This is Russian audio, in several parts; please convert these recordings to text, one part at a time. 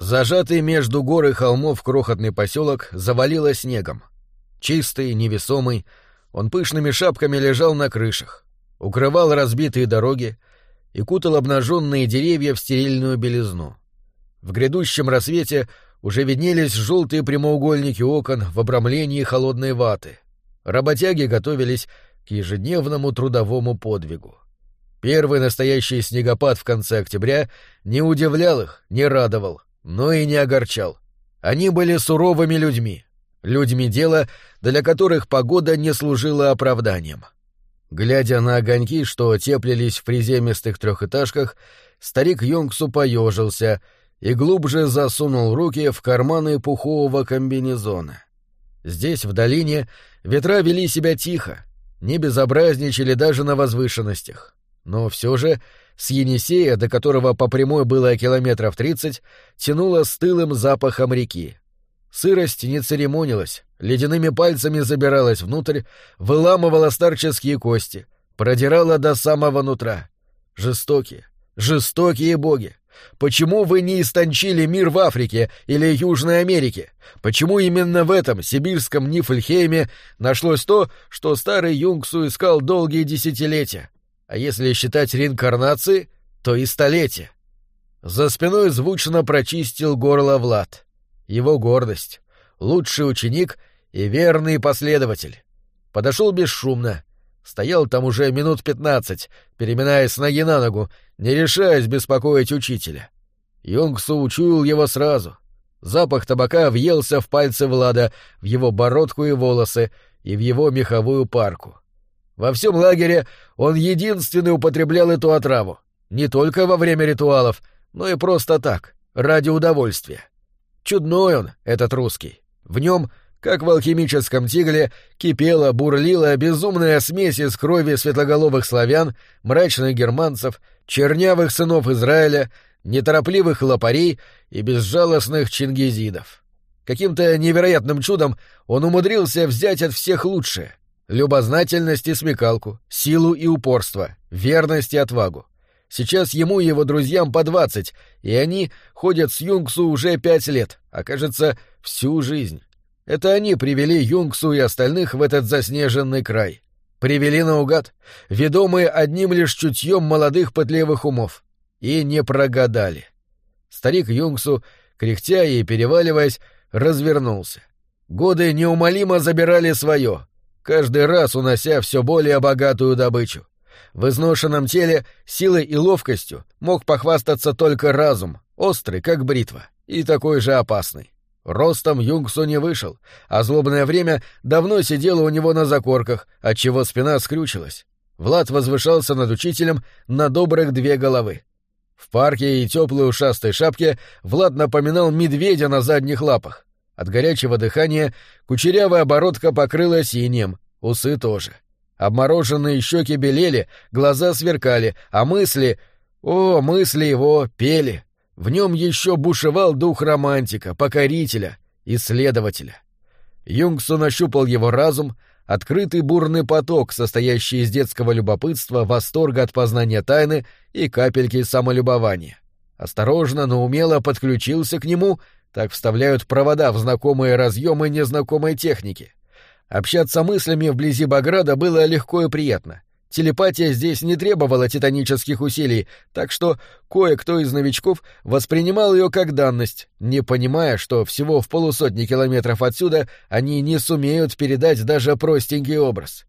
Зажатый между гор и холмов крохотный поселок завалило снегом. Чистый, невесомый, он пышными шапками лежал на крышах, укрывал разбитые дороги и кутал обнаженные деревья в стерильную белизну. В грядущем рассвете уже виднелись желтые прямоугольники окон в обрамлении холодной ваты. Работяги готовились к ежедневному трудовому подвигу. Первый настоящий снегопад в конце октября не удивлял их, не радовал, но и не огорчал. Они были суровыми людьми, людьми дела, для которых погода не служила оправданием. Глядя на огоньки, что теплились в приземистых трехэтажках, старик Йонгсу поежился и глубже засунул руки в карманы пухового комбинезона. Здесь, в долине, ветра вели себя тихо, не безобразничали даже на возвышенностях. Но все же с Енисея, до которого по прямой было километров тридцать, тянуло стылым запахом реки. Сырость не церемонилась, ледяными пальцами забиралась внутрь, выламывала старческие кости, продирала до самого нутра. Жестокие, жестокие боги! Почему вы не истончили мир в Африке или Южной Америке? Почему именно в этом сибирском Нифльхейме нашлось то, что старый Юнгсу искал долгие десятилетия? А если считать реинкарнации, то и столетия. За спиной звучно прочистил горло Влад его гордость, лучший ученик и верный последователь. Подошел бесшумно, стоял там уже минут пятнадцать, переминаясь с ноги на ногу, не решаясь беспокоить учителя. Юнгсу учуял его сразу. Запах табака въелся в пальцы Влада, в его бородку и волосы, и в его меховую парку. Во всем лагере он единственный употреблял эту отраву, не только во время ритуалов, но и просто так, ради удовольствия. Чудной он, этот русский. В нем, как в алхимическом тигле, кипела, бурлила безумная смесь из крови светлоголовых славян, мрачных германцев, чернявых сынов Израиля, неторопливых лопарей и безжалостных чингизидов. Каким-то невероятным чудом он умудрился взять от всех лучшее — любознательность и смекалку, силу и упорство, верность и отвагу. Сейчас ему и его друзьям по двадцать, и они ходят с Юнгсу уже пять лет, а кажется, всю жизнь. Это они привели Юнгсу и остальных в этот заснеженный край. Привели наугад, ведомые одним лишь чутьем молодых пытливых умов. И не прогадали. Старик Юнгсу, кряхтя и переваливаясь, развернулся. Годы неумолимо забирали свое, каждый раз унося все более богатую добычу. В изношенном теле силой и ловкостью мог похвастаться только разум, острый, как бритва, и такой же опасный. Ростом Юнгсу не вышел, а злобное время давно сидело у него на закорках, отчего спина скрючилась. Влад возвышался над учителем на добрых две головы. В парке и теплой ушастой шапке Влад напоминал медведя на задних лапах. От горячего дыхания кучерявая оборотка покрылась синим, усы тоже. — Обмороженные щеки белели, глаза сверкали, а мысли... О, мысли его пели. В нем еще бушевал дух романтика, покорителя, исследователя. Юнгсу нащупал его разум, открытый бурный поток, состоящий из детского любопытства, восторга от познания тайны и капельки самолюбования. Осторожно, но умело подключился к нему, так вставляют провода в знакомые разъемы незнакомой техники — Общаться мыслями вблизи Баграда было легко и приятно. Телепатия здесь не требовала титанических усилий, так что кое-кто из новичков воспринимал ее как данность, не понимая, что всего в полусотни километров отсюда они не сумеют передать даже простенький образ.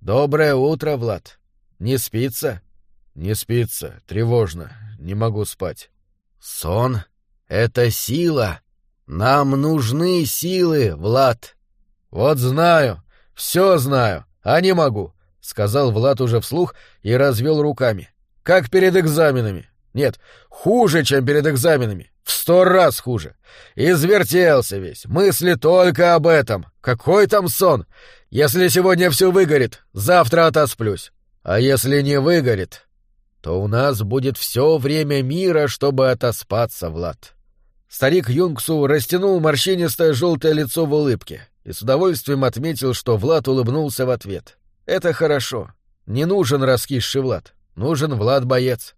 «Доброе утро, Влад. Не спится?» «Не спится. Тревожно. Не могу спать». «Сон — это сила. Нам нужны силы, Влад». «Вот знаю, все знаю, а не могу», — сказал Влад уже вслух и развел руками. «Как перед экзаменами. Нет, хуже, чем перед экзаменами. В сто раз хуже. Извертелся весь, мысли только об этом. Какой там сон? Если сегодня все выгорит, завтра отосплюсь. А если не выгорит, то у нас будет все время мира, чтобы отоспаться, Влад». Старик Юнгсу растянул морщинистое желтое лицо в улыбке и с удовольствием отметил, что Влад улыбнулся в ответ. «Это хорошо. Не нужен раскисший Влад. Нужен Влад-боец.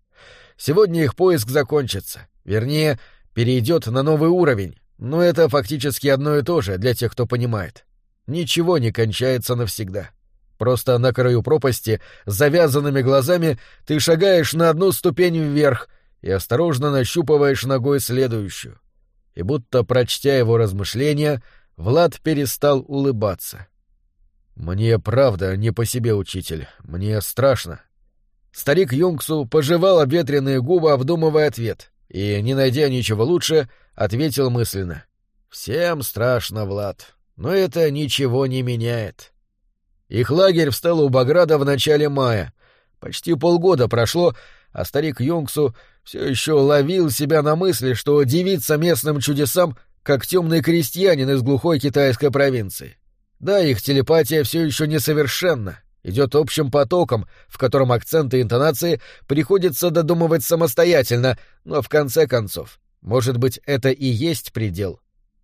Сегодня их поиск закончится. Вернее, перейдет на новый уровень, но это фактически одно и то же для тех, кто понимает. Ничего не кончается навсегда. Просто на краю пропасти, с завязанными глазами, ты шагаешь на одну ступень вверх и осторожно нащупываешь ногой следующую. И будто прочтя его размышления, Влад перестал улыбаться. «Мне правда не по себе, учитель. Мне страшно». Старик Юнгсу пожевал обветренные губы, обдумывая ответ, и, не найдя ничего лучше, ответил мысленно. «Всем страшно, Влад, но это ничего не меняет». Их лагерь встал у Баграда в начале мая. Почти полгода прошло, а старик Юнгсу все еще ловил себя на мысли, что дивится местным чудесам, как темный крестьянин из глухой китайской провинции. Да, их телепатия все еще несовершенна, идет общим потоком, в котором акценты и интонации приходится додумывать самостоятельно, но в конце концов, может быть, это и есть предел.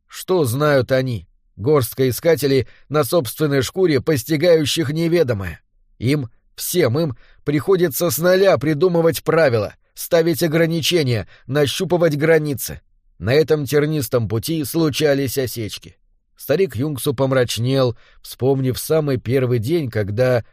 Что знают они, горстка искателей на собственной шкуре, постигающих неведомое? Им, всем им, приходится с нуля придумывать правила, ставить ограничения, нащупывать границы. На этом тернистом пути случались осечки. Старик Юнгсу помрачнел, вспомнив самый первый день, когда...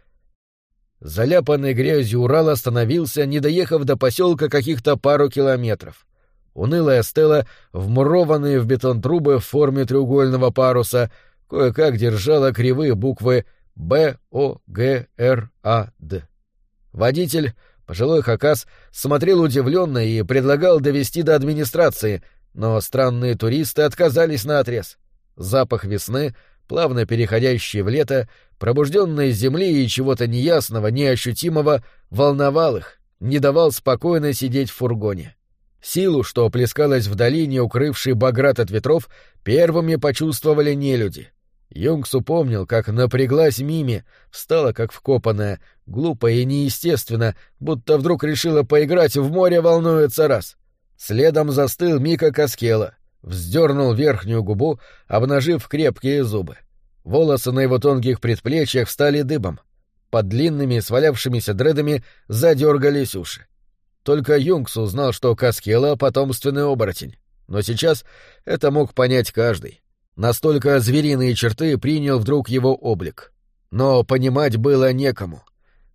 Заляпанный грязью Урал остановился, не доехав до поселка каких-то пару километров. Унылая стела, вмурованные в бетон трубы в форме треугольного паруса, кое-как держала кривые буквы «Б», «О», «Г», «Р», «А», «Д». Водитель, пожилой хакас, смотрел удивленно и предлагал довести до администрации, но странные туристы отказались на отрез. Запах весны, плавно переходящий в лето, пробужденной земли и чего-то неясного, неощутимого, волновал их, не давал спокойно сидеть в фургоне. Силу, что плескалась в долине, укрывшей Баграт от ветров, первыми почувствовали нелюди. Юнгс упомнил, как напряглась Мими, встала как вкопанная, глупо и неестественно, будто вдруг решила поиграть в море волнуется раз. Следом застыл Мика Каскела, вздернул верхнюю губу, обнажив крепкие зубы. Волосы на его тонких предплечьях стали дыбом. Под длинными свалявшимися дредами задергались уши. Только Юнгс узнал, что Каскела — потомственный оборотень. Но сейчас это мог понять каждый. Настолько звериные черты принял вдруг его облик. Но понимать было некому.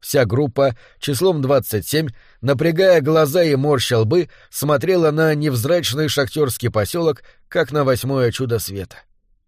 Вся группа, числом 27, напрягая глаза и морща лбы, смотрела на невзрачный шахтерский поселок, как на восьмое чудо света.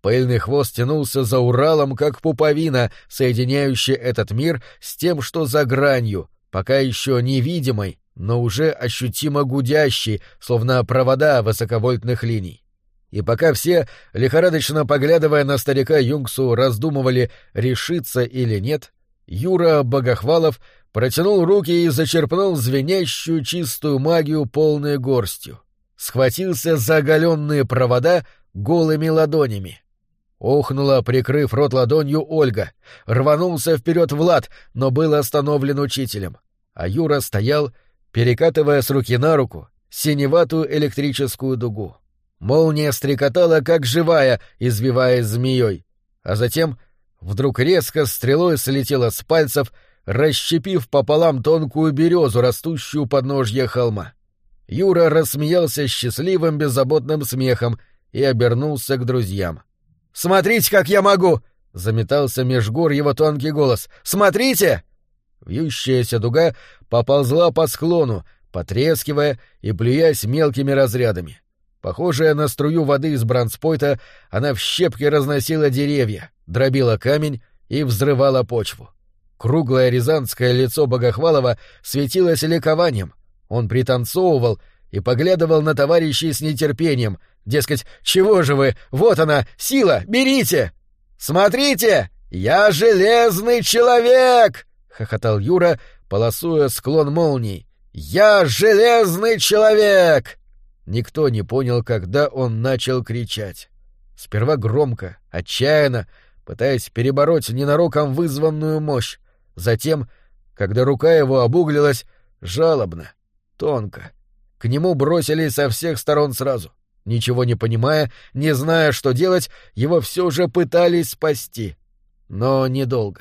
Пыльный хвост тянулся за Уралом, как пуповина, соединяющая этот мир с тем, что за гранью, пока еще невидимой, но уже ощутимо гудящей, словно провода высоковольтных линий. И пока все, лихорадочно поглядывая на старика Юнгсу, раздумывали, решиться или нет, Юра Богохвалов протянул руки и зачерпнул звенящую чистую магию полной горстью. Схватился за оголенные провода голыми ладонями. Охнула, прикрыв рот ладонью, Ольга. Рванулся вперед Влад, но был остановлен учителем. А Юра стоял, перекатывая с руки на руку синеватую электрическую дугу. Молния стрекотала, как живая, извиваясь змеей. А затем вдруг резко стрелой слетела с пальцев, расщепив пополам тонкую березу, растущую под ножья холма. Юра рассмеялся счастливым беззаботным смехом и обернулся к друзьям. «Смотрите, как я могу!» — заметался меж гор его тонкий голос. «Смотрите!» Вьющаяся дуга поползла по склону, потрескивая и плюясь мелкими разрядами. Похожая на струю воды из бронспойта, она в щепки разносила деревья, дробила камень и взрывала почву. Круглое рязанское лицо Богохвалова светилось ликованием. Он пританцовывал и поглядывал на товарищей с нетерпением. Дескать, чего же вы? Вот она, сила, берите! Смотрите, я железный человек! хохотал Юра, полосуя склон молний. Я железный человек! Никто не понял, когда он начал кричать. Сперва громко, отчаянно, пытаясь перебороть ненароком вызванную мощь. Затем, когда рука его обуглилась, жалобно, тонко. К нему бросились со всех сторон сразу. Ничего не понимая, не зная, что делать, его все же пытались спасти. Но недолго.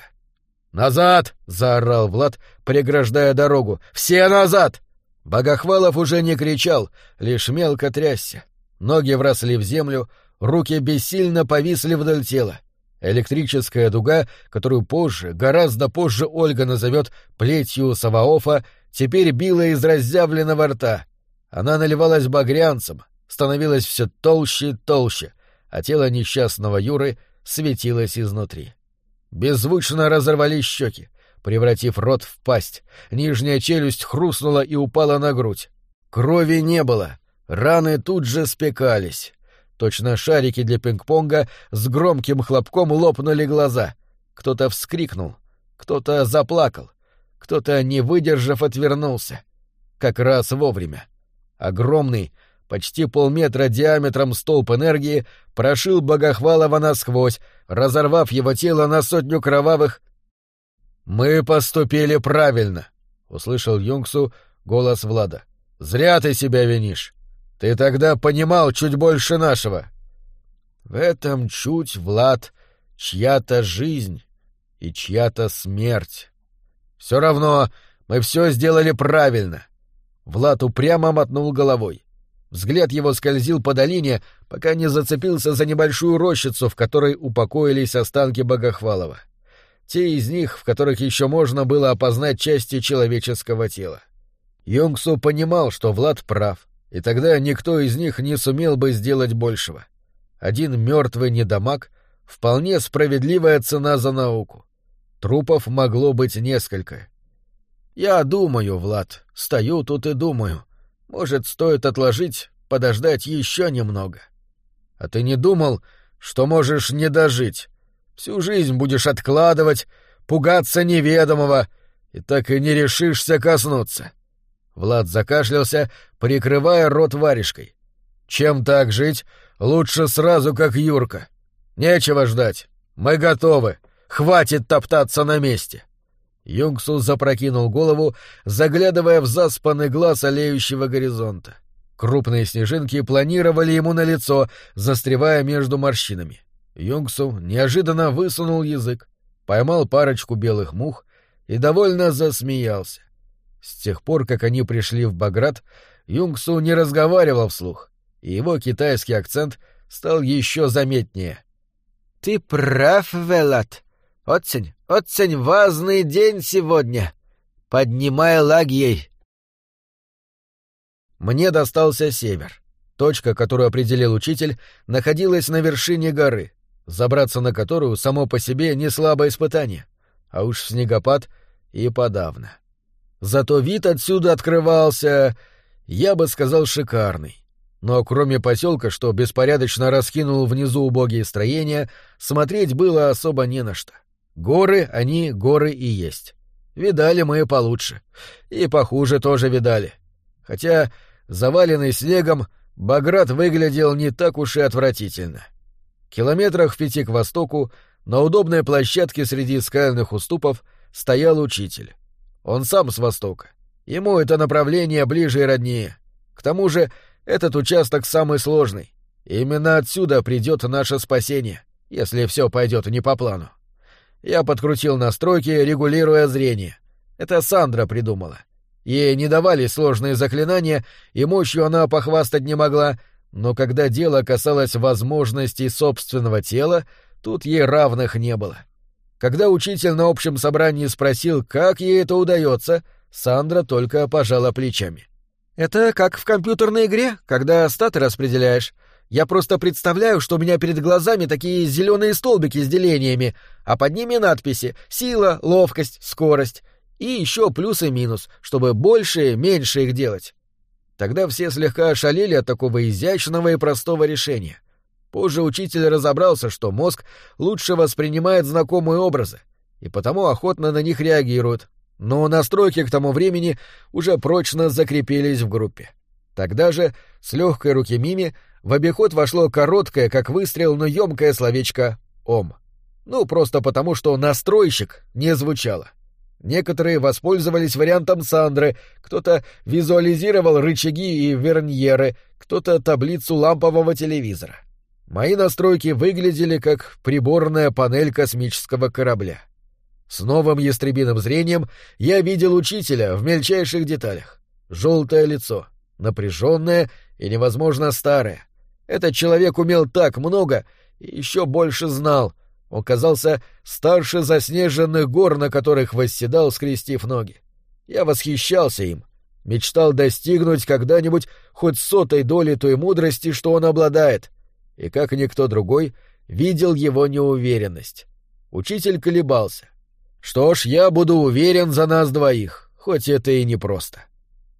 «Назад!» — заорал Влад, преграждая дорогу. «Все назад!» Богохвалов уже не кричал, лишь мелко трясся. Ноги вросли в землю, руки бессильно повисли вдоль тела. Электрическая дуга, которую позже, гораздо позже Ольга назовет плетью Саваофа, теперь била из разъявленного рта. Она наливалась багрянцем, становилась все толще и толще, а тело несчастного Юры светилось изнутри. Беззвучно разорвались щеки, превратив рот в пасть. Нижняя челюсть хрустнула и упала на грудь. Крови не было. Раны тут же спекались. Точно шарики для пинг-понга с громким хлопком лопнули глаза. Кто-то вскрикнул, кто-то заплакал, кто-то, не выдержав, отвернулся. Как раз вовремя. Огромный, почти полметра диаметром столб энергии прошил Богохвалова насквозь, разорвав его тело на сотню кровавых... «Мы поступили правильно», — услышал Юнгсу голос Влада. «Зря ты себя винишь. Ты тогда понимал чуть больше нашего. В этом чуть, Влад, чья-то жизнь и чья-то смерть. Все равно мы все сделали правильно. Влад упрямо мотнул головой. Взгляд его скользил по долине, пока не зацепился за небольшую рощицу, в которой упокоились останки Богохвалова. Те из них, в которых еще можно было опознать части человеческого тела. Юнгсу понимал, что Влад прав, и тогда никто из них не сумел бы сделать большего. Один мертвый недомаг — вполне справедливая цена за науку. Трупов могло быть несколько. Я думаю, Влад, стою тут и думаю. Может, стоит отложить, подождать еще немного. А ты не думал, что можешь не дожить? Всю жизнь будешь откладывать, пугаться неведомого, и так и не решишься коснуться. Влад закашлялся, прикрывая рот варежкой. «Чем так жить? Лучше сразу, как Юрка. Нечего ждать. Мы готовы. Хватит топтаться на месте». Юнгсу запрокинул голову, заглядывая в заспанный глаз олеющего горизонта. Крупные снежинки планировали ему на лицо, застревая между морщинами. Юнгсу неожиданно высунул язык, поймал парочку белых мух и довольно засмеялся. С тех пор, как они пришли в Баграт, Юнгсу не разговаривал вслух, и его китайский акцент стал еще заметнее. «Ты прав, Велат. Очень, очень важный день сегодня. Поднимай лагей». Мне достался север. Точка, которую определил учитель, находилась на вершине горы, забраться на которую само по себе не слабое испытание, а уж снегопад и подавно. — Зато вид отсюда открывался, я бы сказал, шикарный. Но кроме поселка, что беспорядочно раскинул внизу убогие строения, смотреть было особо не на что. Горы, они горы и есть. Видали мы получше. И похуже тоже видали. Хотя, заваленный снегом, Баграт выглядел не так уж и отвратительно. Километрах в пяти к востоку, на удобной площадке среди скальных уступов, стоял учитель. Он сам с востока. Ему это направление ближе и роднее. К тому же этот участок самый сложный. Именно отсюда придет наше спасение, если все пойдет не по плану. Я подкрутил настройки, регулируя зрение. Это Сандра придумала. Ей не давали сложные заклинания, и мощью она похвастать не могла, но когда дело касалось возможностей собственного тела, тут ей равных не было. Когда учитель на общем собрании спросил, как ей это удается, Сандра только пожала плечами. «Это как в компьютерной игре, когда статы распределяешь. Я просто представляю, что у меня перед глазами такие зеленые столбики с делениями, а под ними надписи «сила», «ловкость», «скорость» и еще плюс и минус, чтобы больше и меньше их делать. Тогда все слегка ошалели от такого изящного и простого решения. Позже учитель разобрался, что мозг лучше воспринимает знакомые образы, и потому охотно на них реагирует, но настройки к тому времени уже прочно закрепились в группе. Тогда же с легкой руки Мими в обиход вошло короткое, как выстрел, но емкое словечко «Ом». Ну, просто потому, что «настройщик» не звучало. Некоторые воспользовались вариантом Сандры, кто-то визуализировал рычаги и верньеры, кто-то таблицу лампового телевизора. Мои настройки выглядели как приборная панель космического корабля. С новым ястребиным зрением я видел учителя в мельчайших деталях. Желтое лицо, напряженное и невозможно старое. Этот человек умел так много и еще больше знал. Он казался старше заснеженных гор, на которых восседал, скрестив ноги. Я восхищался им, мечтал достигнуть когда-нибудь хоть сотой доли той мудрости, что он обладает, и, как никто другой, видел его неуверенность. Учитель колебался. Что ж, я буду уверен за нас двоих, хоть это и непросто.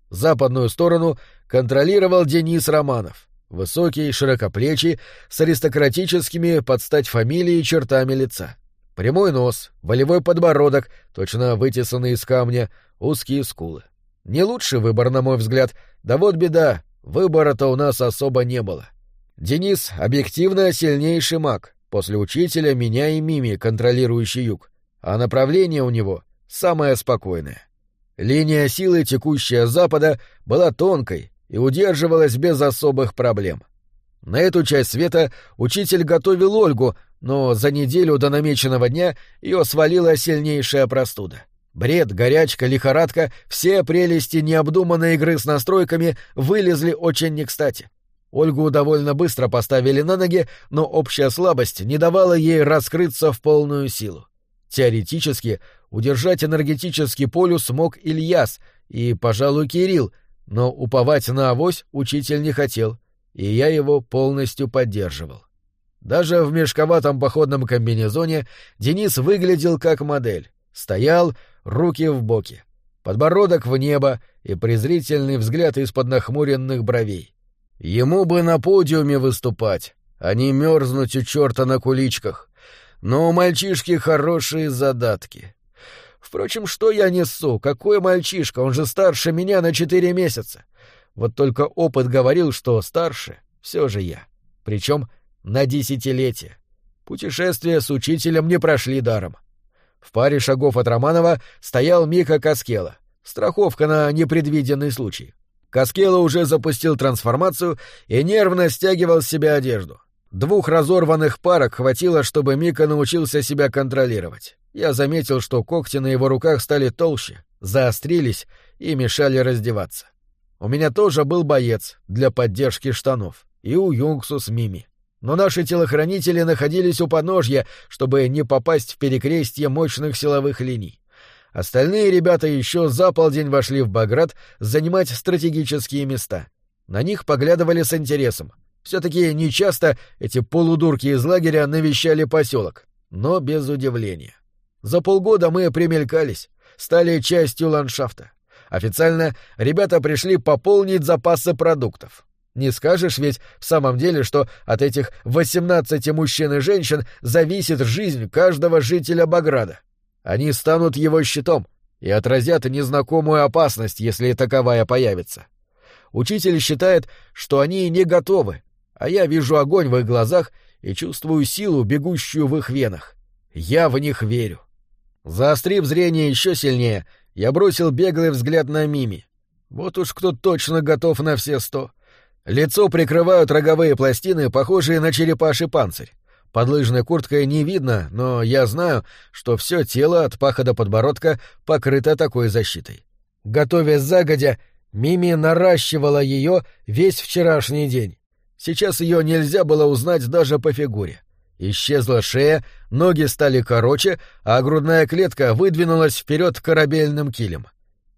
Западную сторону контролировал Денис Романов, высокий, широкоплечий, с аристократическими под стать фамилии чертами лица. Прямой нос, волевой подбородок, точно вытесанный из камня, узкие скулы. Не лучший выбор, на мой взгляд. Да вот беда, выбора-то у нас особо не было. Денис — объективно сильнейший маг, после учителя меня и Мими, контролирующий юг, а направление у него самое спокойное. Линия силы, текущая с запада, была тонкой и удерживалась без особых проблем. На эту часть света учитель готовил Ольгу, но за неделю до намеченного дня ее свалила сильнейшая простуда. Бред, горячка, лихорадка, все прелести необдуманной игры с настройками вылезли очень не кстати. Ольгу довольно быстро поставили на ноги, но общая слабость не давала ей раскрыться в полную силу. Теоретически, удержать энергетический полюс мог Ильяс и, пожалуй, Кирилл, но уповать на авось учитель не хотел, и я его полностью поддерживал. Даже в мешковатом походном комбинезоне Денис выглядел как модель. Стоял, руки в боки, подбородок в небо и презрительный взгляд из-под нахмуренных бровей. Ему бы на подиуме выступать, а не мерзнуть у черта на куличках. Но у мальчишки хорошие задатки. Впрочем, что я несу? Какой мальчишка? Он же старше меня на четыре месяца. Вот только опыт говорил, что старше все же я. Причем на десятилетие. Путешествия с учителем не прошли даром. В паре шагов от Романова стоял Мика Каскела. Страховка на непредвиденный случай. Каскела уже запустил трансформацию и нервно стягивал с себя одежду. Двух разорванных парок хватило, чтобы Мика научился себя контролировать. Я заметил, что когти на его руках стали толще, заострились и мешали раздеваться. У меня тоже был боец для поддержки штанов, и у Юнгсу с Мими. Но наши телохранители находились у подножья, чтобы не попасть в перекрестье мощных силовых линий. Остальные ребята еще за полдень вошли в Баграт занимать стратегические места. На них поглядывали с интересом. Все-таки нечасто эти полудурки из лагеря навещали поселок, но без удивления. За полгода мы примелькались, стали частью ландшафта. Официально ребята пришли пополнить запасы продуктов. Не скажешь ведь в самом деле, что от этих 18 мужчин и женщин зависит жизнь каждого жителя Баграда. Они станут его щитом и отразят незнакомую опасность, если таковая появится. Учитель считает, что они не готовы, а я вижу огонь в их глазах и чувствую силу, бегущую в их венах. Я в них верю. Заострив зрение еще сильнее, я бросил беглый взгляд на Мими. Вот уж кто точно готов на все сто. Лицо прикрывают роговые пластины, похожие на черепаший панцирь. Под лыжной курткой не видно, но я знаю, что все тело от паха до подбородка покрыто такой защитой. Готовясь загодя, Мими наращивала ее весь вчерашний день. Сейчас ее нельзя было узнать даже по фигуре. Исчезла шея, ноги стали короче, а грудная клетка выдвинулась вперед корабельным килем.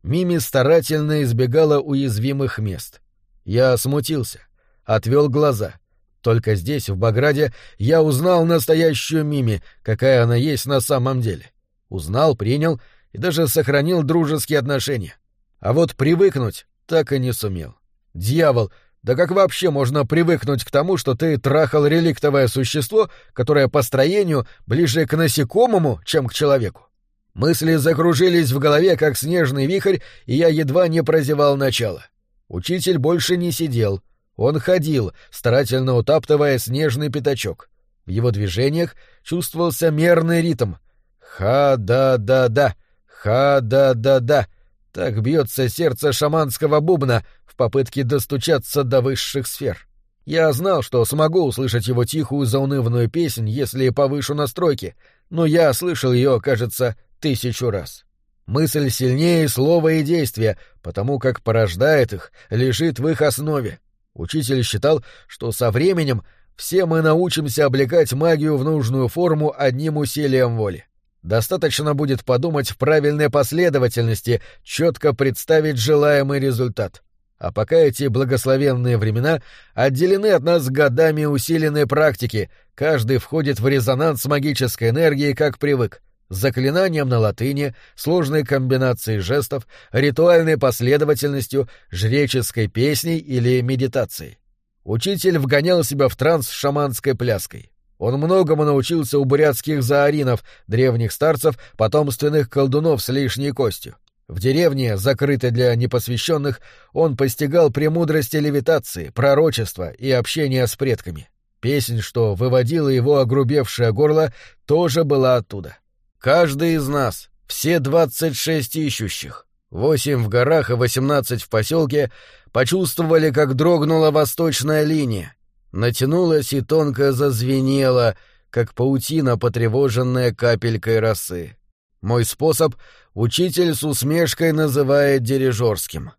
Мими старательно избегала уязвимых мест. Я смутился, отвел глаза — только здесь, в Баграде, я узнал настоящую Мими, какая она есть на самом деле. Узнал, принял и даже сохранил дружеские отношения. А вот привыкнуть так и не сумел. Дьявол, да как вообще можно привыкнуть к тому, что ты трахал реликтовое существо, которое по строению ближе к насекомому, чем к человеку? Мысли закружились в голове, как снежный вихрь, и я едва не прозевал начало. Учитель больше не сидел, он ходил, старательно утаптывая снежный пятачок. В его движениях чувствовался мерный ритм. Ха-да-да-да, ха-да-да-да. Так бьется сердце шаманского бубна попытке достучаться до высших сфер. Я знал, что смогу услышать его тихую заунывную песнь, если повышу настройки, но я слышал ее, кажется, тысячу раз. Мысль сильнее слова и действия, потому как порождает их, лежит в их основе. Учитель считал, что со временем все мы научимся облекать магию в нужную форму одним усилием воли. Достаточно будет подумать в правильной последовательности, четко представить желаемый результат. А пока эти благословенные времена отделены от нас годами усиленной практики, каждый входит в резонанс с магической энергией, как привык. С заклинанием на латыни, сложной комбинацией жестов, ритуальной последовательностью, жреческой песней или медитацией. Учитель вгонял себя в транс шаманской пляской. Он многому научился у бурятских зааринов, древних старцев, потомственных колдунов с лишней костью. В деревне, закрытой для непосвященных, он постигал премудрости левитации, пророчества и общения с предками. Песнь, что выводила его огрубевшее горло, тоже была оттуда. Каждый из нас, все двадцать шесть ищущих, восемь в горах и восемнадцать в поселке, почувствовали, как дрогнула восточная линия, натянулась и тонко зазвенела, как паутина, потревоженная капелькой росы. Мой способ учитель с усмешкой называет дирижерским.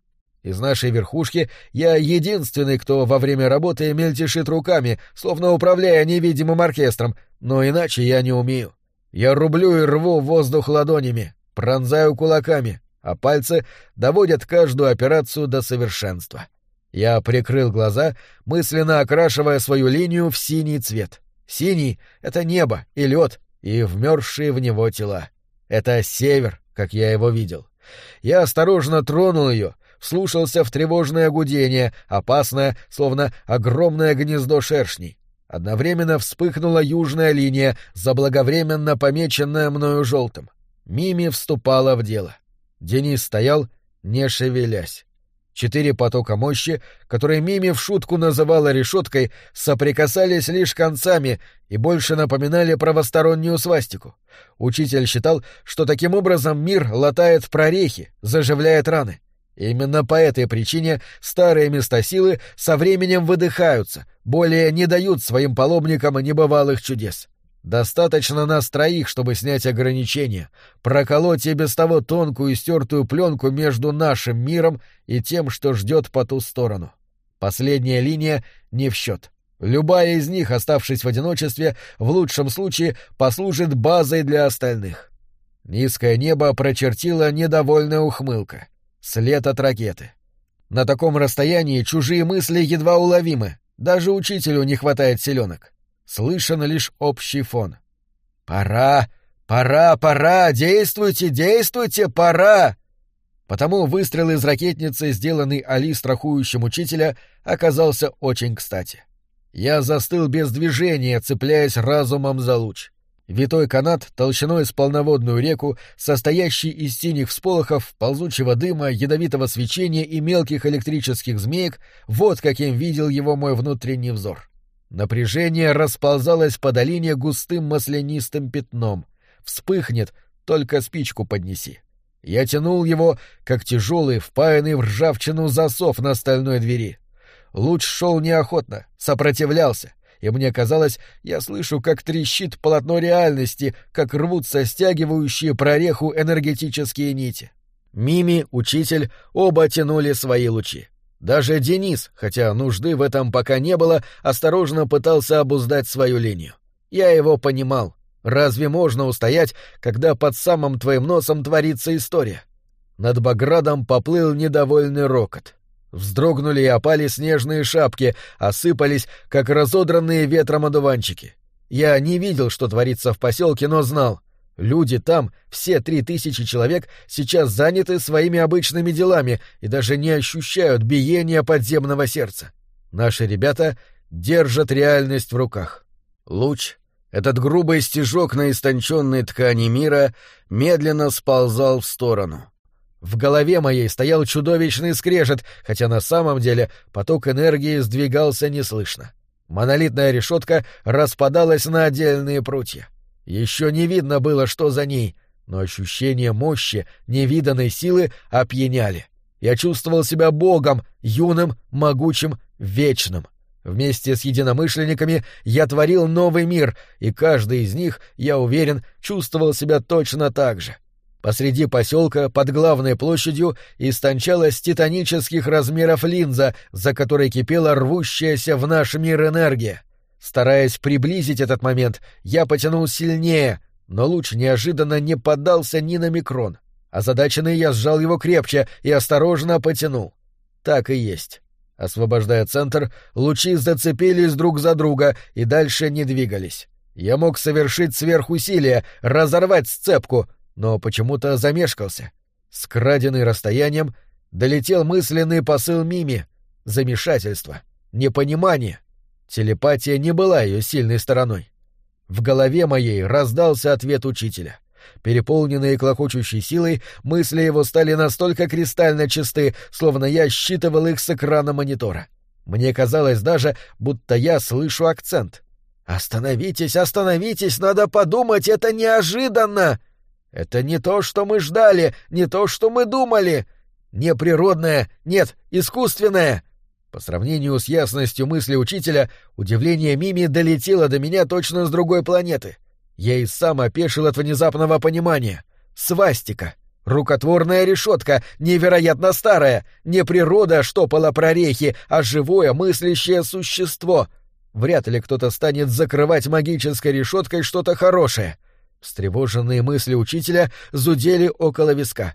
Из нашей верхушки я единственный, кто во время работы мельтешит руками, словно управляя невидимым оркестром, но иначе я не умею. Я рублю и рву воздух ладонями, пронзаю кулаками, а пальцы доводят каждую операцию до совершенства. Я прикрыл глаза, мысленно окрашивая свою линию в синий цвет. Синий — это небо и лед, и вмерзшие в него тела. Это север, как я его видел. Я осторожно тронул ее, вслушался в тревожное гудение, опасное, словно огромное гнездо шершней. Одновременно вспыхнула южная линия, заблаговременно помеченная мною желтым. Мими вступала в дело. Денис стоял, не шевелясь. Четыре потока мощи, которые Мими в шутку называла решеткой, соприкасались лишь концами и больше напоминали правостороннюю свастику. Учитель считал, что таким образом мир латает прорехи, заживляет раны. Именно по этой причине старые места силы со временем выдыхаются, более не дают своим паломникам небывалых чудес. Достаточно нас троих, чтобы снять ограничения, проколоть и без того тонкую и стертую пленку между нашим миром и тем, что ждет по ту сторону. Последняя линия не в счет. Любая из них, оставшись в одиночестве, в лучшем случае послужит базой для остальных. Низкое небо прочертила недовольная ухмылка. След от ракеты. На таком расстоянии чужие мысли едва уловимы. Даже учителю не хватает селенок слышен лишь общий фон. «Пора! Пора! Пора! Действуйте! Действуйте! Пора!» Потому выстрел из ракетницы, сделанный Али страхующим учителя, оказался очень кстати. Я застыл без движения, цепляясь разумом за луч. Витой канат толщиной с полноводную реку, состоящий из синих всполохов, ползучего дыма, ядовитого свечения и мелких электрических змеек, вот каким видел его мой внутренний взор. Напряжение расползалось по долине густым маслянистым пятном. Вспыхнет, только спичку поднеси. Я тянул его, как тяжелый, впаянный в ржавчину засов на стальной двери. Луч шел неохотно, сопротивлялся, и мне казалось, я слышу, как трещит полотно реальности, как рвутся стягивающие прореху энергетические нити. Мими, учитель, оба тянули свои лучи. Даже Денис, хотя нужды в этом пока не было, осторожно пытался обуздать свою линию. Я его понимал. Разве можно устоять, когда под самым твоим носом творится история? Над Баградом поплыл недовольный рокот. Вздрогнули и опали снежные шапки, осыпались, как разодранные ветром одуванчики. Я не видел, что творится в поселке, но знал — Люди там, все три тысячи человек, сейчас заняты своими обычными делами и даже не ощущают биения подземного сердца. Наши ребята держат реальность в руках. Луч, этот грубый стежок на истонченной ткани мира, медленно сползал в сторону. В голове моей стоял чудовищный скрежет, хотя на самом деле поток энергии сдвигался неслышно. Монолитная решетка распадалась на отдельные прутья. Еще не видно было, что за ней, но ощущение мощи, невиданной силы опьяняли. Я чувствовал себя богом, юным, могучим, вечным. Вместе с единомышленниками я творил новый мир, и каждый из них, я уверен, чувствовал себя точно так же. Посреди поселка, под главной площадью, истончалась титанических размеров линза, за которой кипела рвущаяся в наш мир энергия. Стараясь приблизить этот момент, я потянул сильнее, но луч неожиданно не поддался ни на микрон. Озадаченный я сжал его крепче и осторожно потянул. Так и есть. Освобождая центр, лучи зацепились друг за друга и дальше не двигались. Я мог совершить сверхусилие, разорвать сцепку, но почему-то замешкался. С краденной расстоянием долетел мысленный посыл Мими. Замешательство, непонимание. Телепатия не была ее сильной стороной. В голове моей раздался ответ учителя. Переполненные клокочущей силой, мысли его стали настолько кристально чисты, словно я считывал их с экрана монитора. Мне казалось даже, будто я слышу акцент. «Остановитесь, остановитесь, надо подумать, это неожиданно!» «Это не то, что мы ждали, не то, что мы думали!» «Неприродное, нет, искусственное!» По сравнению с ясностью мысли учителя, удивление Мими долетело до меня точно с другой планеты — я и сам опешил от внезапного понимания. Свастика. Рукотворная решетка, невероятно старая. Не природа штопала прорехи, а живое мыслящее существо. Вряд ли кто-то станет закрывать магической решеткой что-то хорошее. Встревоженные мысли учителя зудели около виска.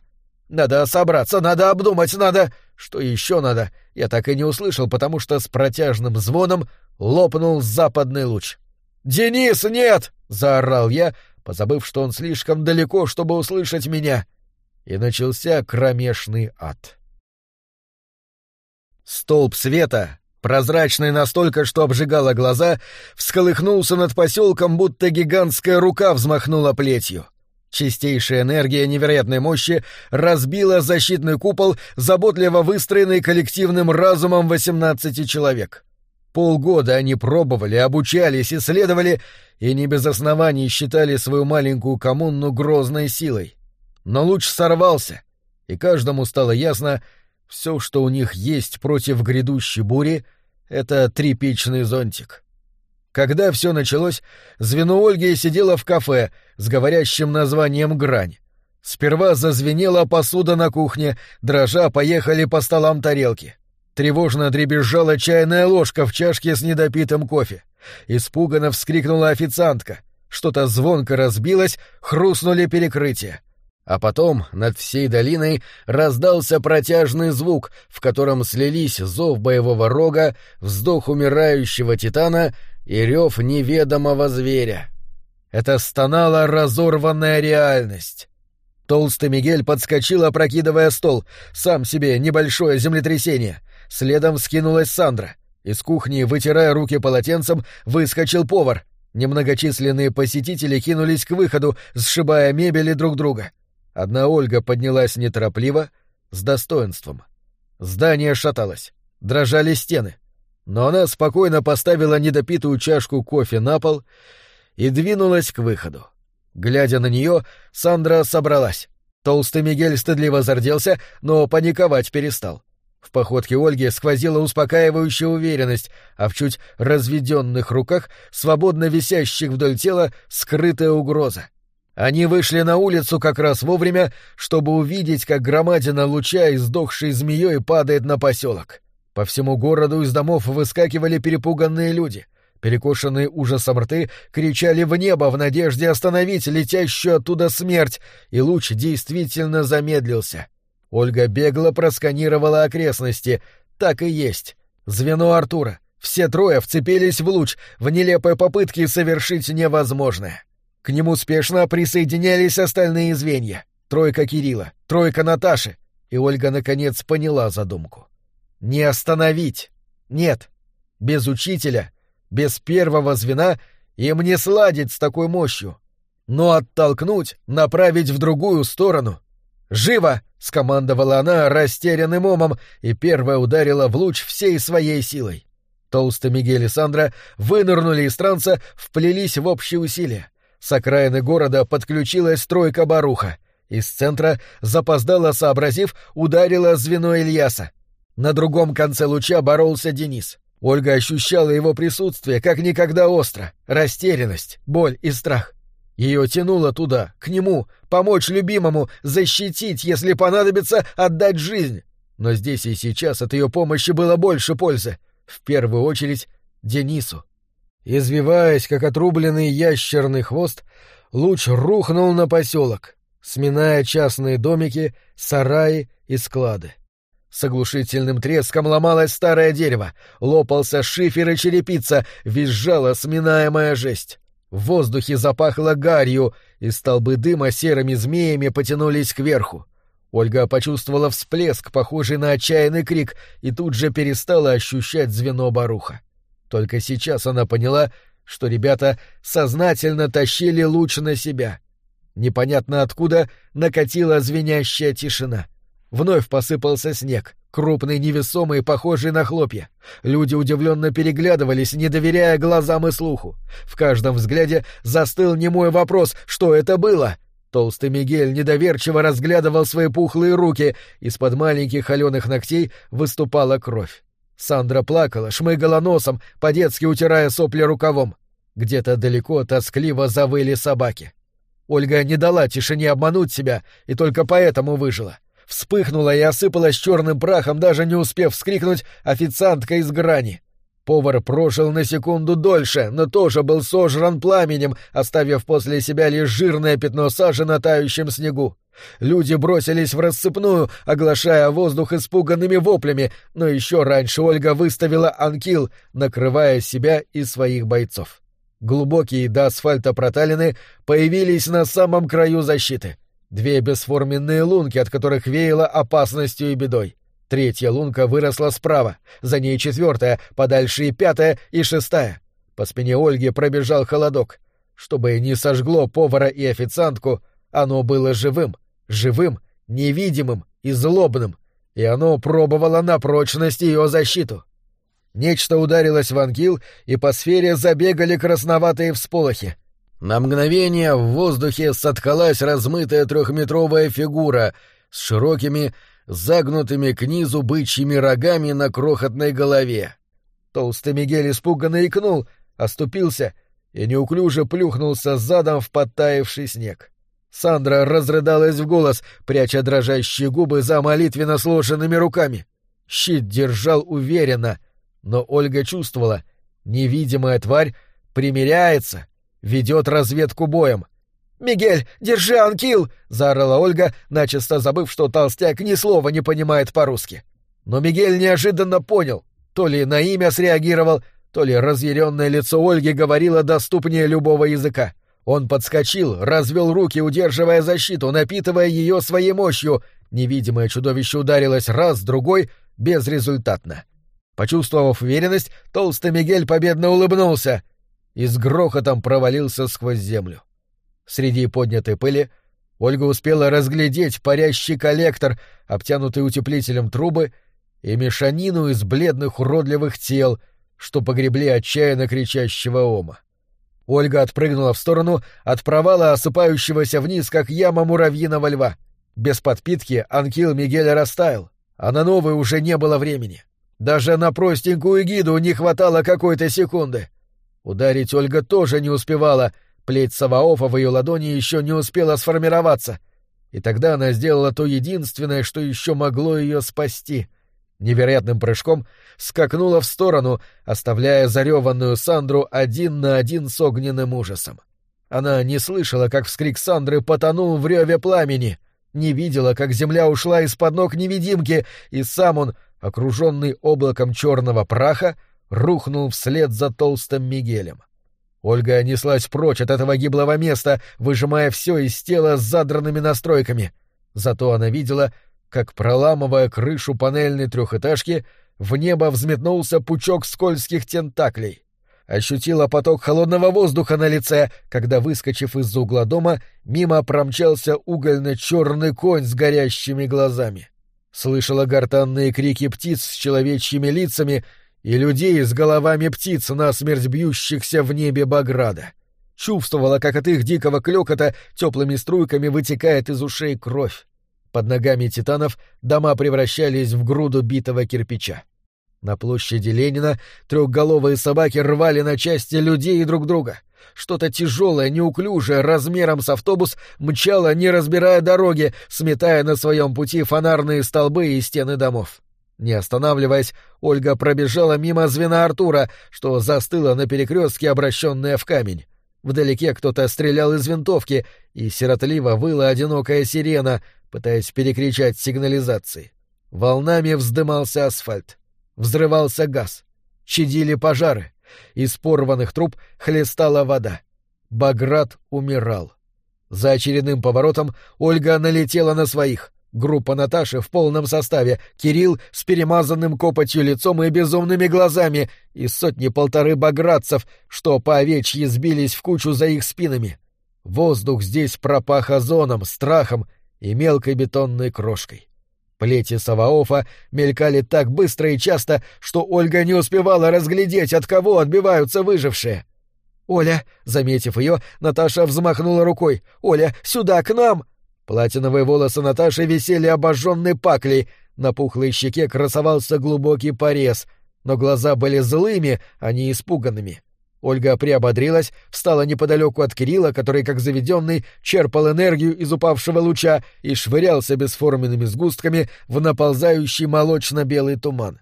«Надо собраться, надо обдумать, надо...» Что еще надо, я так и не услышал, потому что с протяжным звоном лопнул западный луч. «Денис, нет!» — заорал я, позабыв, что он слишком далеко, чтобы услышать меня. И начался кромешный ад. Столб света, прозрачный настолько, что обжигало глаза, всколыхнулся над поселком, будто гигантская рука взмахнула плетью. Чистейшая энергия невероятной мощи разбила защитный купол, заботливо выстроенный коллективным разумом восемнадцати человек. Полгода они пробовали, обучались, исследовали и не без оснований считали свою маленькую коммуну грозной силой. Но луч сорвался, и каждому стало ясно, все, что у них есть против грядущей бури, — это тряпичный зонтик. Когда все началось, звено Ольги сидело в кафе с говорящим названием «Грань». Сперва зазвенела посуда на кухне, дрожа поехали по столам тарелки — Тревожно дребезжала чайная ложка в чашке с недопитым кофе. Испуганно вскрикнула официантка. Что-то звонко разбилось, хрустнули перекрытия. А потом над всей долиной раздался протяжный звук, в котором слились зов боевого рога, вздох умирающего титана и рев неведомого зверя. Это стонала разорванная реальность. Толстый Мигель подскочил, опрокидывая стол, сам себе небольшое землетрясение. Следом скинулась Сандра. Из кухни, вытирая руки полотенцем, выскочил повар. Немногочисленные посетители кинулись к выходу, сшибая мебели друг друга. Одна Ольга поднялась неторопливо, с достоинством. Здание шаталось, дрожали стены. Но она спокойно поставила недопитую чашку кофе на пол и двинулась к выходу. Глядя на нее, Сандра собралась. Толстый Мигель стыдливо зарделся, но паниковать перестал. В походке Ольги сквозила успокаивающая уверенность, а в чуть разведенных руках, свободно висящих вдоль тела, скрытая угроза. Они вышли на улицу как раз вовремя, чтобы увидеть, как громадина луча, издохшей змеей, падает на поселок. По всему городу из домов выскакивали перепуганные люди. Перекошенные ужасом рты кричали в небо в надежде остановить летящую оттуда смерть, и луч действительно замедлился — Ольга бегло просканировала окрестности. Так и есть. Звено Артура. Все трое вцепились в луч в нелепой попытке совершить невозможное. К нему спешно присоединялись остальные звенья. Тройка Кирилла, тройка Наташи. И Ольга наконец поняла задумку. Не остановить. Нет. Без учителя, без первого звена им не сладить с такой мощью. Но оттолкнуть, направить в другую сторону. Живо! — скомандовала она растерянным умом и первая ударила в луч всей своей силой. Толстый Мигель и Сандра вынырнули из транса, вплелись в общие усилия. С окраины города подключилась стройка Баруха. Из центра, запоздало сообразив, ударила звено Ильяса. На другом конце луча боролся Денис. Ольга ощущала его присутствие как никогда остро, растерянность, боль и страх. Ее тянуло туда, к нему, помочь любимому, защитить, если понадобится, отдать жизнь. Но здесь и сейчас от ее помощи было больше пользы. В первую очередь Денису. Извиваясь, как отрубленный ящерный хвост, луч рухнул на поселок, сминая частные домики, сараи и склады. С оглушительным треском ломалось старое дерево, лопался шифер и черепица, визжала сминаемая жесть. В воздухе запахло гарью, и столбы дыма серыми змеями потянулись кверху. Ольга почувствовала всплеск, похожий на отчаянный крик, и тут же перестала ощущать звено баруха. Только сейчас она поняла, что ребята сознательно тащили луч на себя. Непонятно откуда накатила звенящая тишина. Вновь посыпался снег, крупный, невесомый, похожий на хлопья. Люди удивленно переглядывались, не доверяя глазам и слуху. В каждом взгляде застыл немой вопрос, что это было. Толстый Мигель недоверчиво разглядывал свои пухлые руки, из-под маленьких холеных ногтей выступала кровь. Сандра плакала, шмыгала носом, по-детски утирая сопли рукавом. Где-то далеко тоскливо завыли собаки. Ольга не дала тишине обмануть себя и только поэтому выжила. Вспыхнула и осыпалась черным прахом, даже не успев вскрикнуть официантка из грани. Повар прожил на секунду дольше, но тоже был сожран пламенем, оставив после себя лишь жирное пятно сажи на тающем снегу. Люди бросились в рассыпную, оглашая воздух испуганными воплями, но еще раньше Ольга выставила анкил, накрывая себя и своих бойцов. Глубокие до асфальта проталины появились на самом краю защиты. Две бесформенные лунки, от которых веяло опасностью и бедой. Третья лунка выросла справа, за ней четвертая, подальше и пятая, и шестая. По спине Ольги пробежал холодок. Чтобы не сожгло повара и официантку, оно было живым — живым, невидимым и злобным, и оно пробовало на прочность ее защиту. Нечто ударилось в ангил, и по сфере забегали красноватые всполохи. На мгновение в воздухе соткалась размытая трехметровая фигура с широкими, загнутыми к низу бычьими рогами на крохотной голове. Толстый Мигель испуганно икнул, оступился и неуклюже плюхнулся задом в подтаявший снег. Сандра разрыдалась в голос, пряча дрожащие губы за молитвенно сложенными руками. Щит держал уверенно, но Ольга чувствовала, невидимая тварь примиряется, ведет разведку боем. «Мигель, держи анкил!» — заорала Ольга, начисто забыв, что толстяк ни слова не понимает по-русски. Но Мигель неожиданно понял, то ли на имя среагировал, то ли разъяренное лицо Ольги говорило доступнее любого языка. Он подскочил, развел руки, удерживая защиту, напитывая ее своей мощью. Невидимое чудовище ударилось раз, другой, безрезультатно. Почувствовав уверенность, толстый Мигель победно улыбнулся и с грохотом провалился сквозь землю. Среди поднятой пыли Ольга успела разглядеть парящий коллектор, обтянутый утеплителем трубы, и мешанину из бледных уродливых тел, что погребли отчаянно кричащего ома. Ольга отпрыгнула в сторону от провала осыпающегося вниз, как яма муравьиного льва. Без подпитки анкил Мигеля растаял, а на новый уже не было времени. Даже на простенькую гиду не хватало какой-то секунды. Ударить Ольга тоже не успевала, плеть Саваофа в ее ладони еще не успела сформироваться. И тогда она сделала то единственное, что еще могло ее спасти — невероятным прыжком скакнула в сторону, оставляя зареванную Сандру один на один с огненным ужасом. Она не слышала, как вскрик Сандры потонул в реве пламени, не видела, как земля ушла из-под ног невидимки, и сам он, окруженный облаком черного праха, рухнул вслед за толстым Мигелем. Ольга неслась прочь от этого гиблого места, выжимая все из тела с задранными настройками. Зато она видела, как, проламывая крышу панельной трехэтажки, в небо взметнулся пучок скользких тентаклей. Ощутила поток холодного воздуха на лице, когда, выскочив из-за угла дома, мимо промчался угольно-черный конь с горящими глазами. Слышала гортанные крики птиц с человечьими лицами и людей с головами птиц, насмерть бьющихся в небе Баграда. Чувствовала, как от их дикого клёкота теплыми струйками вытекает из ушей кровь. Под ногами титанов дома превращались в груду битого кирпича. На площади Ленина трехголовые собаки рвали на части людей и друг друга. Что-то тяжелое, неуклюжее, размером с автобус, мчало, не разбирая дороги, сметая на своем пути фонарные столбы и стены домов. Не останавливаясь, Ольга пробежала мимо звена Артура, что застыло на перекрестке, обращенное в камень. Вдалеке кто-то стрелял из винтовки, и сиротливо выла одинокая сирена, пытаясь перекричать сигнализации. Волнами вздымался асфальт. Взрывался газ. Чадили пожары. Из порванных труб хлестала вода. Баграт умирал. За очередным поворотом Ольга налетела на своих. Группа Наташи в полном составе, Кирилл с перемазанным копотью лицом и безумными глазами, и сотни-полторы баградцев, что по овечьи сбились в кучу за их спинами. Воздух здесь пропах озоном, страхом и мелкой бетонной крошкой. Плети Саваофа мелькали так быстро и часто, что Ольга не успевала разглядеть, от кого отбиваются выжившие. «Оля!» — заметив ее, Наташа взмахнула рукой. «Оля, сюда, к нам!» Платиновые волосы Наташи висели обожженной паклей, на пухлой щеке красовался глубокий порез, но глаза были злыми, а не испуганными. Ольга приободрилась, встала неподалеку от Кирилла, который, как заведенный, черпал энергию из упавшего луча и швырялся бесформенными сгустками в наползающий молочно-белый туман.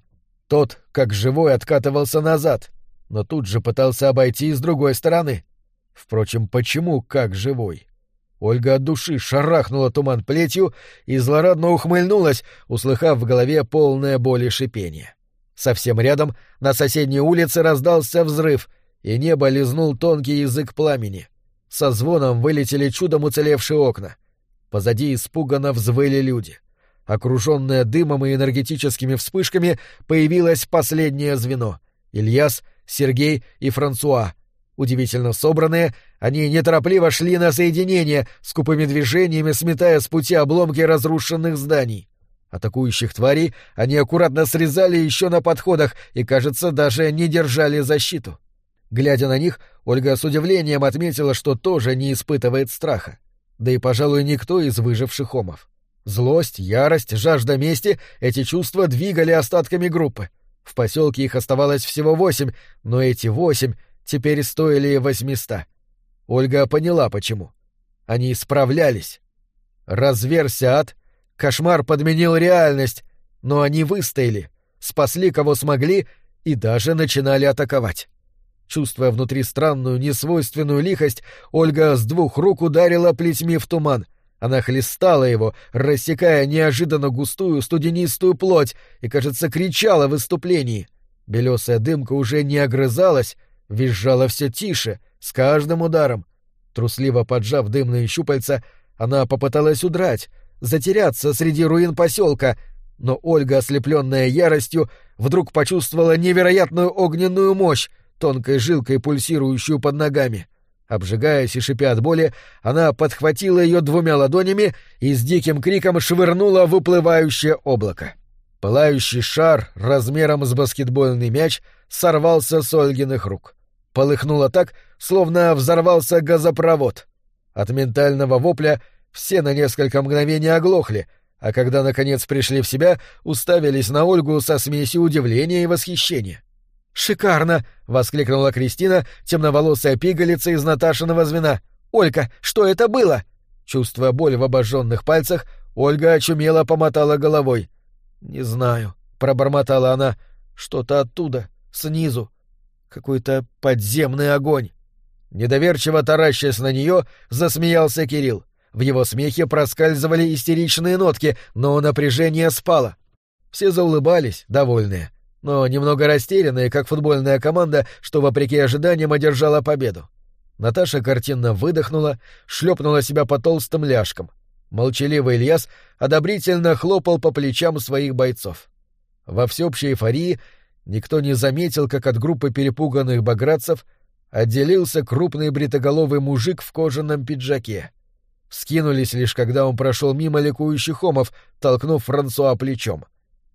Тот, как живой, откатывался назад, но тут же пытался обойти с другой стороны. Впрочем, почему как живой? Ольга от души шарахнула туман плетью и злорадно ухмыльнулась, услыхав в голове полное боли шипение. Совсем рядом, на соседней улице, раздался взрыв, и небо лизнул тонкий язык пламени. Со звоном вылетели чудом уцелевшие окна. Позади испуганно взвыли люди. Окруженное дымом и энергетическими вспышками появилось последнее звено — Ильяс, Сергей и Франсуа — Удивительно собранные, они неторопливо шли на соединение, скупыми движениями сметая с пути обломки разрушенных зданий. Атакующих тварей они аккуратно срезали еще на подходах и, кажется, даже не держали защиту. Глядя на них, Ольга с удивлением отметила, что тоже не испытывает страха. Да и, пожалуй, никто из выживших омов. Злость, ярость, жажда мести — эти чувства двигали остатками группы. В поселке их оставалось всего восемь, но эти восемь теперь стоили восьмиста. Ольга поняла, почему. Они справлялись. Разверся ад, кошмар подменил реальность, но они выстояли, спасли кого смогли и даже начинали атаковать. Чувствуя внутри странную, несвойственную лихость, Ольга с двух рук ударила плетьми в туман. Она хлестала его, рассекая неожиданно густую студенистую плоть, и, кажется, кричала в выступлении. Белесая дымка уже не огрызалась, визжала все тише, с каждым ударом. Трусливо поджав дымные щупальца, она попыталась удрать, затеряться среди руин поселка, но Ольга, ослепленная яростью, вдруг почувствовала невероятную огненную мощь, тонкой жилкой пульсирующую под ногами. Обжигаясь и шипя от боли, она подхватила ее двумя ладонями и с диким криком швырнула в уплывающее облако. Пылающий шар размером с баскетбольный мяч сорвался с Ольгиных рук. Полыхнуло так, словно взорвался газопровод. От ментального вопля все на несколько мгновений оглохли, а когда, наконец, пришли в себя, уставились на Ольгу со смесью удивления и восхищения. «Шикарно!» — воскликнула Кристина, темноволосая пигалица из Наташиного звена. «Олька, что это было?» Чувствуя боль в обожженных пальцах, Ольга очумело помотала головой. «Не знаю», — пробормотала она. «Что-то оттуда, снизу. Какой-то подземный огонь. Недоверчиво таращась на нее, засмеялся Кирилл. В его смехе проскальзывали истеричные нотки, но напряжение спало. Все заулыбались, довольные, но немного растерянные, как футбольная команда, что, вопреки ожиданиям, одержала победу. Наташа картинно выдохнула, шлепнула себя по толстым ляжкам. Молчаливый Ильяс одобрительно хлопал по плечам своих бойцов. Во всеобщей эйфории никто не заметил, как от группы перепуганных баградцев отделился крупный бритоголовый мужик в кожаном пиджаке. Скинулись лишь, когда он прошел мимо ликующих хомов, толкнув Франсуа плечом.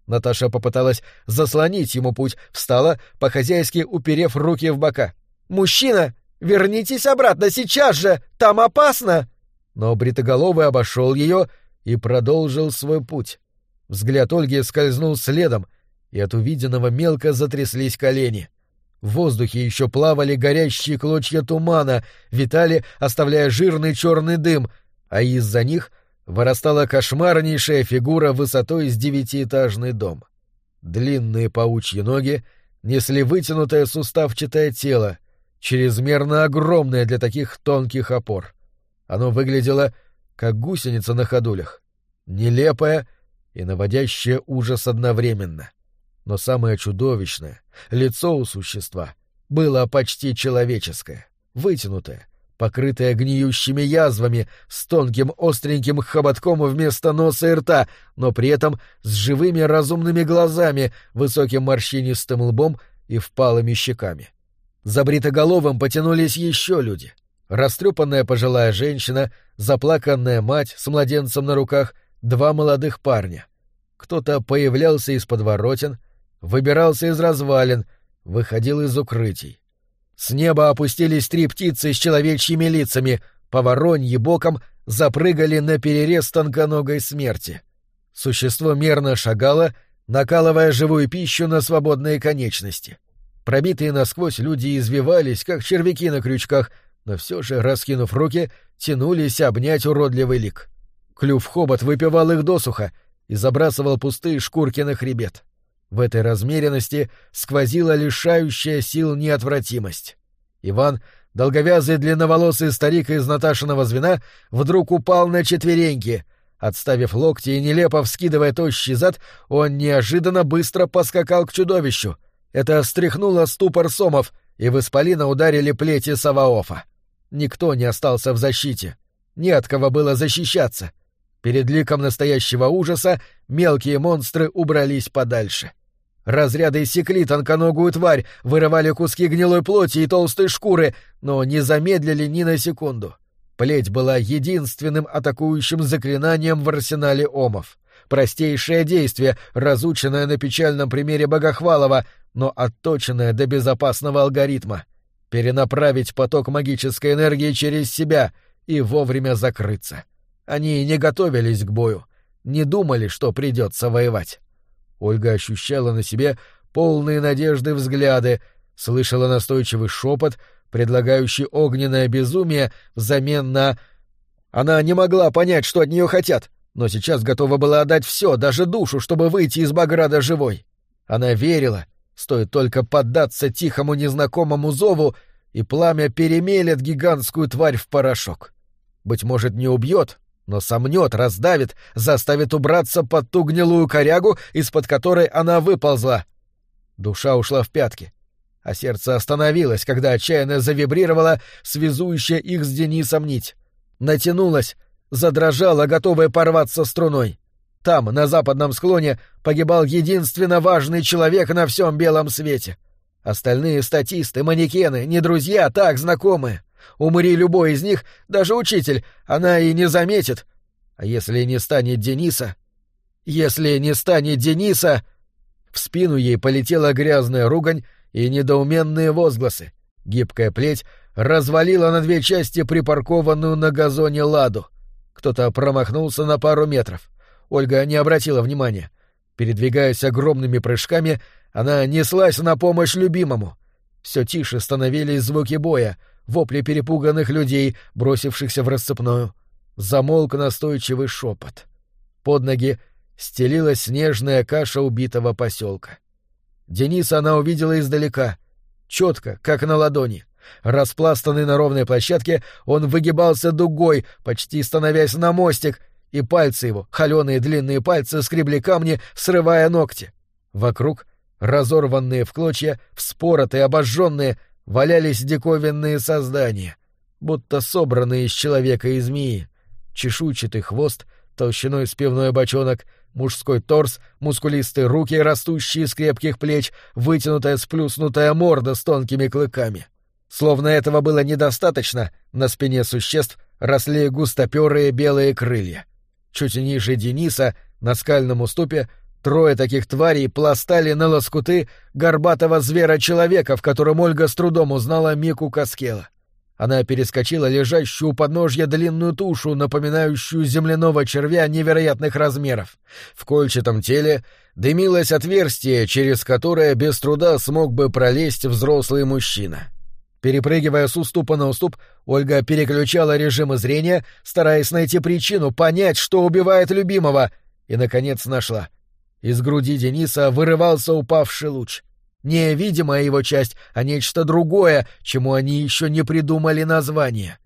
Наташа попыталась заслонить ему путь, встала, по-хозяйски уперев руки в бока. «Мужчина, вернитесь обратно сейчас же! Там опасно!» Но бритоголовый обошел ее и продолжил свой путь. Взгляд Ольги скользнул следом — и от увиденного мелко затряслись колени. В воздухе еще плавали горящие клочья тумана, витали, оставляя жирный черный дым, а из-за них вырастала кошмарнейшая фигура высотой с девятиэтажный дом. Длинные паучьи ноги несли вытянутое суставчатое тело, чрезмерно огромное для таких тонких опор. Оно выглядело как гусеница на ходулях, нелепая и наводящая ужас одновременно. Но самое чудовищное — лицо у существа — было почти человеческое, вытянутое, покрытое гниющими язвами, с тонким остреньким хоботком вместо носа и рта, но при этом с живыми разумными глазами, высоким морщинистым лбом и впалыми щеками. За бритоголовым потянулись еще люди. Растрепанная пожилая женщина, заплаканная мать с младенцем на руках, два молодых парня. Кто-то появлялся из подворотен, выбирался из развалин, выходил из укрытий. С неба опустились три птицы с человечьими лицами, по воронье боком запрыгали на перерез тонконогой смерти. Существо мерно шагало, накалывая живую пищу на свободные конечности. Пробитые насквозь люди извивались, как червяки на крючках, но все же, раскинув руки, тянулись обнять уродливый лик. Клюв-хобот выпивал их досуха и забрасывал пустые шкурки на хребет. В этой размеренности сквозила лишающая сил неотвратимость. Иван, долговязый длинноволосый старик из Наташиного звена, вдруг упал на четвереньки. Отставив локти и нелепо вскидывая тощий зад, он неожиданно быстро поскакал к чудовищу. Это стряхнуло ступор сомов, и в исполина ударили плети Саваофа. Никто не остался в защите. Не от кого было защищаться. Перед ликом настоящего ужаса мелкие монстры убрались подальше. Разряды секли тонконогую тварь, вырывали куски гнилой плоти и толстой шкуры, но не замедлили ни на секунду. Плеть была единственным атакующим заклинанием в арсенале омов. Простейшее действие, разученное на печальном примере Богохвалова, но отточенное до безопасного алгоритма. Перенаправить поток магической энергии через себя и вовремя закрыться. Они не готовились к бою, не думали, что придется воевать. Ольга ощущала на себе полные надежды взгляды, слышала настойчивый шепот, предлагающий огненное безумие взамен на... Она не могла понять, что от нее хотят, но сейчас готова была отдать все, даже душу, чтобы выйти из Баграда живой. Она верила, стоит только поддаться тихому незнакомому зову, и пламя перемелет гигантскую тварь в порошок. Быть может, не убьет, но сомнет, раздавит, заставит убраться под ту гнилую корягу, из-под которой она выползла. Душа ушла в пятки, а сердце остановилось, когда отчаянно завибрировала связующая их с Денисом нить. Натянулась, задрожала, готовая порваться струной. Там, на западном склоне, погибал единственно важный человек на всем белом свете. Остальные статисты, манекены, не друзья, так, знакомые. Умри любой из них, даже учитель, она и не заметит. А если не станет Дениса... Если не станет Дениса... В спину ей полетела грязная ругань и недоуменные возгласы. Гибкая плеть развалила на две части припаркованную на газоне ладу. Кто-то промахнулся на пару метров. Ольга не обратила внимания. Передвигаясь огромными прыжками, она неслась на помощь любимому. Все тише становились звуки боя, вопли перепуганных людей, бросившихся в рассыпную. Замолк настойчивый шепот. Под ноги стелилась снежная каша убитого поселка. Дениса она увидела издалека, четко, как на ладони. Распластанный на ровной площадке, он выгибался дугой, почти становясь на мостик, и пальцы его, холеные длинные пальцы, скребли камни, срывая ногти. Вокруг, разорванные в клочья, вспоротые, обожженные, валялись диковинные создания, будто собранные из человека и змеи. Чешуйчатый хвост, толщиной с пивной бочонок, мужской торс, мускулистые руки, растущие из крепких плеч, вытянутая сплюснутая морда с тонкими клыками. Словно этого было недостаточно, на спине существ росли густоперые белые крылья. Чуть ниже Дениса, на скальном уступе, Трое таких тварей пластали на лоскуты горбатого звера-человека, в котором Ольга с трудом узнала Мику Каскела. Она перескочила лежащую у подножья длинную тушу, напоминающую земляного червя невероятных размеров. В кольчатом теле дымилось отверстие, через которое без труда смог бы пролезть взрослый мужчина. Перепрыгивая с уступа на уступ, Ольга переключала режимы зрения, стараясь найти причину, понять, что убивает любимого, и, наконец, нашла. Из груди Дениса вырывался упавший луч. Не видимая его часть, а нечто другое, чему они еще не придумали название.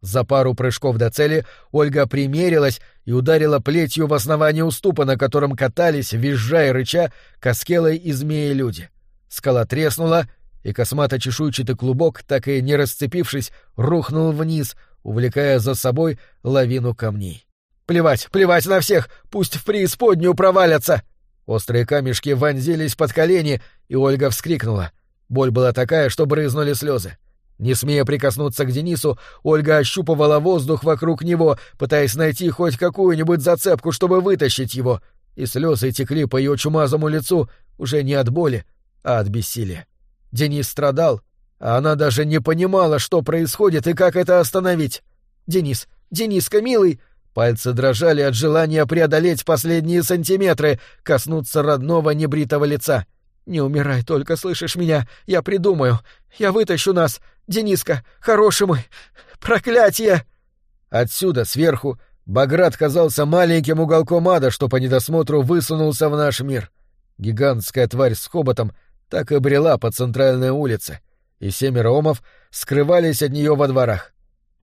За пару прыжков до цели Ольга примерилась и ударила плетью в основание уступа, на котором катались, визжа и рыча, Каскелой и змеи-люди. Скала треснула, и космато-чешуйчатый клубок, так и не расцепившись, рухнул вниз, увлекая за собой лавину камней. «Плевать, плевать на всех! Пусть в преисподнюю провалятся!» Острые камешки вонзились под колени, и Ольга вскрикнула. Боль была такая, что брызнули слезы. Не смея прикоснуться к Денису, Ольга ощупывала воздух вокруг него, пытаясь найти хоть какую-нибудь зацепку, чтобы вытащить его, и слезы текли по ее чумазому лицу уже не от боли, а от бессилия. Денис страдал, а она даже не понимала, что происходит и как это остановить. «Денис, Дениска, милый!» Пальцы дрожали от желания преодолеть последние сантиметры, коснуться родного небритого лица. «Не умирай только, слышишь меня? Я придумаю. Я вытащу нас. Дениска, хороший мой! Проклятие!» Отсюда, сверху, Баграт казался маленьким уголком ада, что по недосмотру высунулся в наш мир. Гигантская тварь с хоботом так и брела по центральной улице, и семеро омов скрывались от нее во дворах.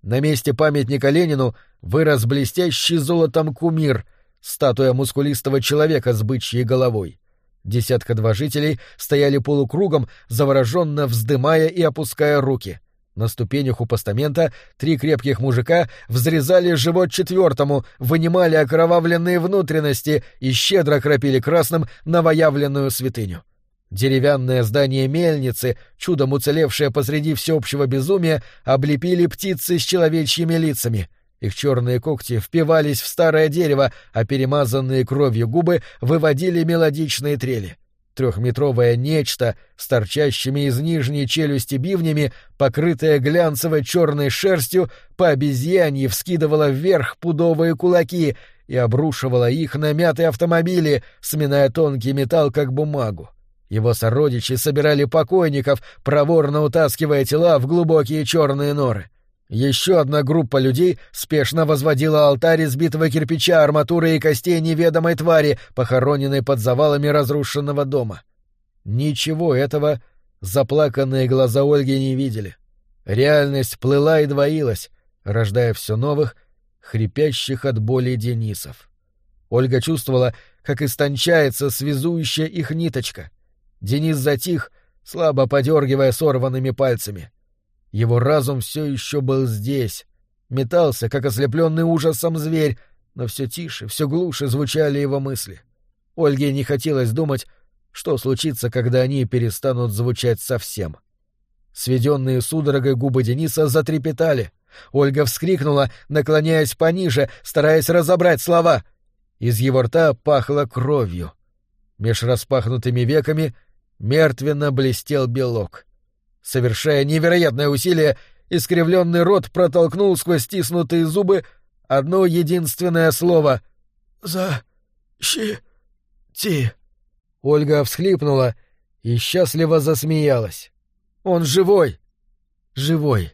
На месте памятника Ленину вырос блестящий золотом кумир, статуя мускулистого человека с бычьей головой. Десятка-два жителей стояли полукругом, завороженно вздымая и опуская руки. На ступенях у постамента три крепких мужика взрезали живот четвертому, вынимали окровавленные внутренности и щедро кропили красным новоявленную святыню. Деревянное здание мельницы, чудом уцелевшее посреди всеобщего безумия, облепили птицы с человечьими лицами. Их черные когти впивались в старое дерево, а перемазанные кровью губы выводили мелодичные трели. Трехметровое нечто с торчащими из нижней челюсти бивнями, покрытое глянцевой черной шерстью, по обезьянье вскидывало вверх пудовые кулаки и обрушивало их на мятые автомобили, сминая тонкий металл как бумагу. Его сородичи собирали покойников, проворно утаскивая тела в глубокие черные норы. Еще одна группа людей спешно возводила алтарь из битого кирпича, арматуры и костей неведомой твари, похороненной под завалами разрушенного дома. Ничего этого заплаканные глаза Ольги не видели. Реальность плыла и двоилась, рождая все новых, хрипящих от боли Денисов. Ольга чувствовала, как истончается связующая их ниточка — Денис затих, слабо подергивая сорванными пальцами. Его разум все еще был здесь. Метался, как ослепленный ужасом зверь, но все тише, все глуше звучали его мысли. Ольге не хотелось думать, что случится, когда они перестанут звучать совсем. Сведенные судорогой губы Дениса затрепетали. Ольга вскрикнула, наклоняясь пониже, стараясь разобрать слова. Из его рта пахло кровью. Меж распахнутыми веками — мертвенно блестел белок. Совершая невероятное усилие, искривленный рот протолкнул сквозь стиснутые зубы одно единственное слово «За... щи... ти...» Ольга всхлипнула и счастливо засмеялась. «Он живой! Живой!»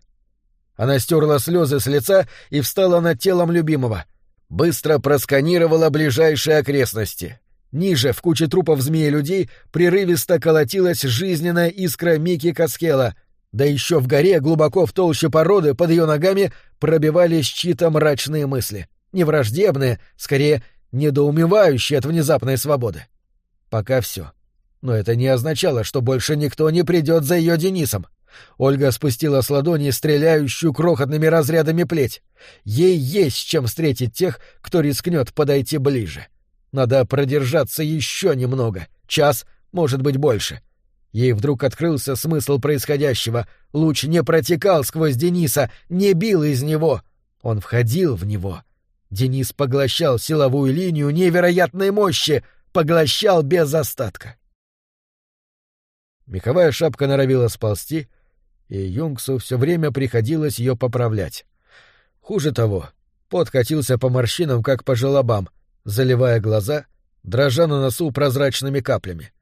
Она стерла слезы с лица и встала над телом любимого. Быстро просканировала ближайшие окрестности. Ниже, в куче трупов змеи людей, прерывисто колотилась жизненная искра Мики Каскела, да еще в горе, глубоко в толще породы, под ее ногами пробивались чьи-то мрачные мысли. Не враждебные, скорее, недоумевающие от внезапной свободы. Пока все. Но это не означало, что больше никто не придет за ее Денисом. Ольга спустила с ладони стреляющую крохотными разрядами плеть. Ей есть чем встретить тех, кто рискнет подойти ближе. Надо продержаться еще немного. Час, может быть, больше. Ей вдруг открылся смысл происходящего. Луч не протекал сквозь Дениса, не бил из него. Он входил в него. Денис поглощал силовую линию невероятной мощи, поглощал без остатка. Меховая шапка норовила сползти, и Юнгсу все время приходилось ее поправлять. Хуже того, пот катился по морщинам, как по желобам, заливая глаза, дрожа на носу прозрачными каплями.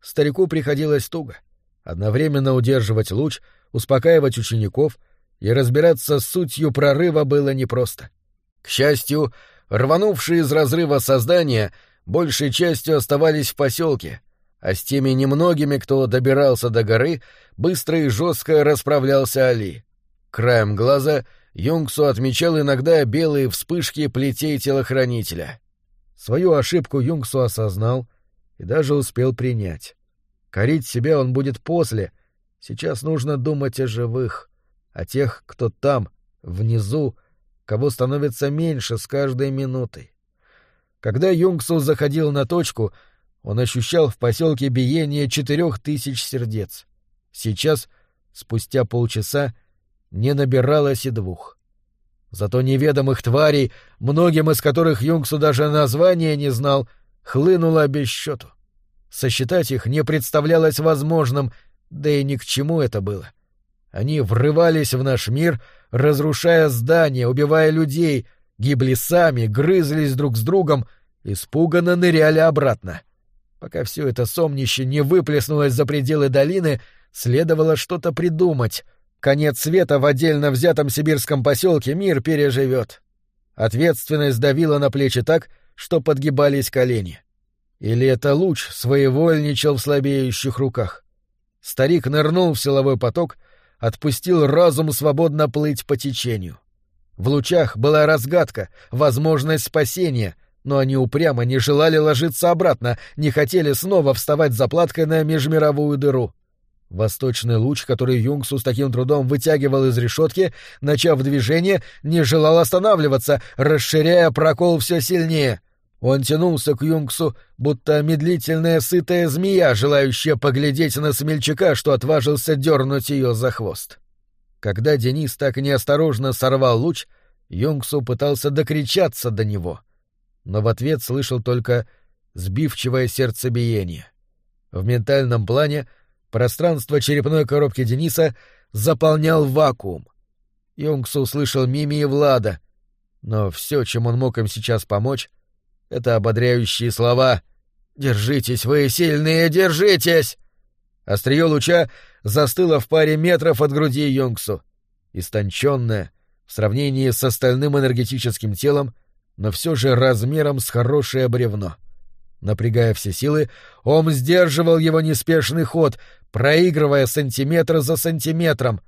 Старику приходилось туго. Одновременно удерживать луч, успокаивать учеников и разбираться с сутью прорыва было непросто. К счастью, рванувшие из разрыва создания большей частью оставались в поселке, а с теми немногими, кто добирался до горы, быстро и жестко расправлялся Али. Краем глаза Юнгсу отмечал иногда белые вспышки плетей телохранителя. Свою ошибку Юнгсу осознал и даже успел принять. Корить себя он будет после. Сейчас нужно думать о живых, о тех, кто там, внизу, кого становится меньше с каждой минутой. Когда Юнгсу заходил на точку, он ощущал в поселке биение четырех тысяч сердец. Сейчас, спустя полчаса, не набиралось и двух. Зато неведомых тварей, многим из которых Юнгсу даже названия не знал, хлынуло без счету. Сосчитать их не представлялось возможным, да и ни к чему это было. Они врывались в наш мир, разрушая здания, убивая людей, гибли сами, грызлись друг с другом, испуганно ныряли обратно. Пока все это сомнище не выплеснулось за пределы долины, следовало что-то придумать. Конец света в отдельно взятом сибирском поселке мир переживет. Ответственность давила на плечи так, что подгибались колени. Или это луч своевольничал в слабеющих руках? Старик нырнул в силовой поток, отпустил разум свободно плыть по течению. В лучах была разгадка, возможность спасения, но они упрямо не желали ложиться обратно, не хотели снова вставать заплаткой на межмировую дыру. Восточный луч, который Юнгсу с таким трудом вытягивал из решетки, начав движение, не желал останавливаться, расширяя прокол все сильнее. Он тянулся к Юнгсу, будто медлительная сытая змея, желающая поглядеть на смельчака, что отважился дернуть ее за хвост. Когда Денис так неосторожно сорвал луч, Юнгсу пытался докричаться до него, но в ответ слышал только сбивчивое сердцебиение. В ментальном плане пространство черепной коробки Дениса заполнял вакуум. Юнгсу услышал Мими и Влада, но все, чем он мог им сейчас помочь, это ободряющие слова «Держитесь, вы сильные, держитесь!» Острие луча застыло в паре метров от груди Йонгсу. Истонченное, в сравнении с остальным энергетическим телом, но все же размером с хорошее бревно. Напрягая все силы, он сдерживал его неспешный ход, проигрывая сантиметр за сантиметром.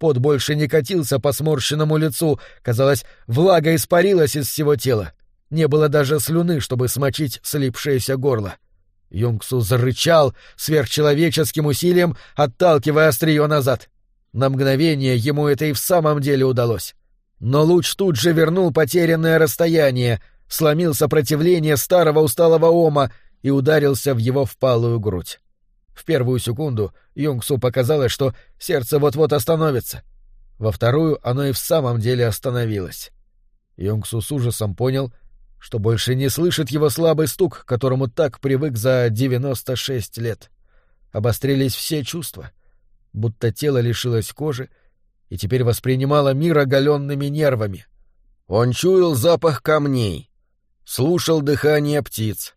Пот больше не катился по сморщенному лицу, казалось, влага испарилась из всего тела. — не было даже слюны, чтобы смочить слипшееся горло. Юнгсу зарычал сверхчеловеческим усилием, отталкивая острие назад. На мгновение ему это и в самом деле удалось. Но луч тут же вернул потерянное расстояние, сломил сопротивление старого усталого ома и ударился в его впалую грудь. В первую секунду Юнгсу показалось, что сердце вот-вот остановится. Во вторую оно и в самом деле остановилось. Юнгсу с ужасом понял, что больше не слышит его слабый стук, к которому так привык за девяносто шесть лет. Обострились все чувства, будто тело лишилось кожи и теперь воспринимало мир оголенными нервами. Он чуял запах камней, слушал дыхание птиц,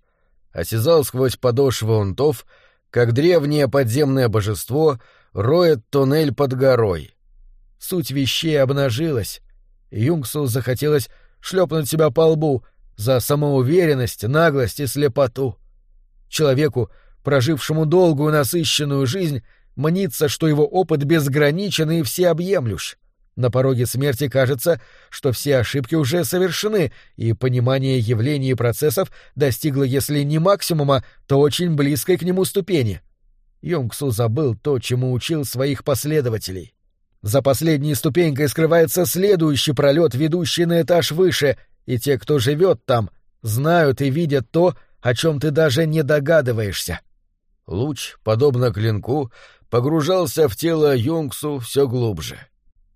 осязал сквозь подошвы унтов, как древнее подземное божество роет туннель под горой. Суть вещей обнажилась, и Юнгсу захотелось шлепнуть себя по лбу — за самоуверенность, наглость и слепоту. Человеку, прожившему долгую насыщенную жизнь, мнится, что его опыт безграничен и всеобъемлющ. На пороге смерти кажется, что все ошибки уже совершены, и понимание явлений и процессов достигло, если не максимума, то очень близкой к нему ступени. Йонгсу забыл то, чему учил своих последователей. За последней ступенькой скрывается следующий пролет, ведущий на этаж выше, и те, кто живет там, знают и видят то, о чем ты даже не догадываешься. Луч, подобно клинку, погружался в тело Юнгсу все глубже.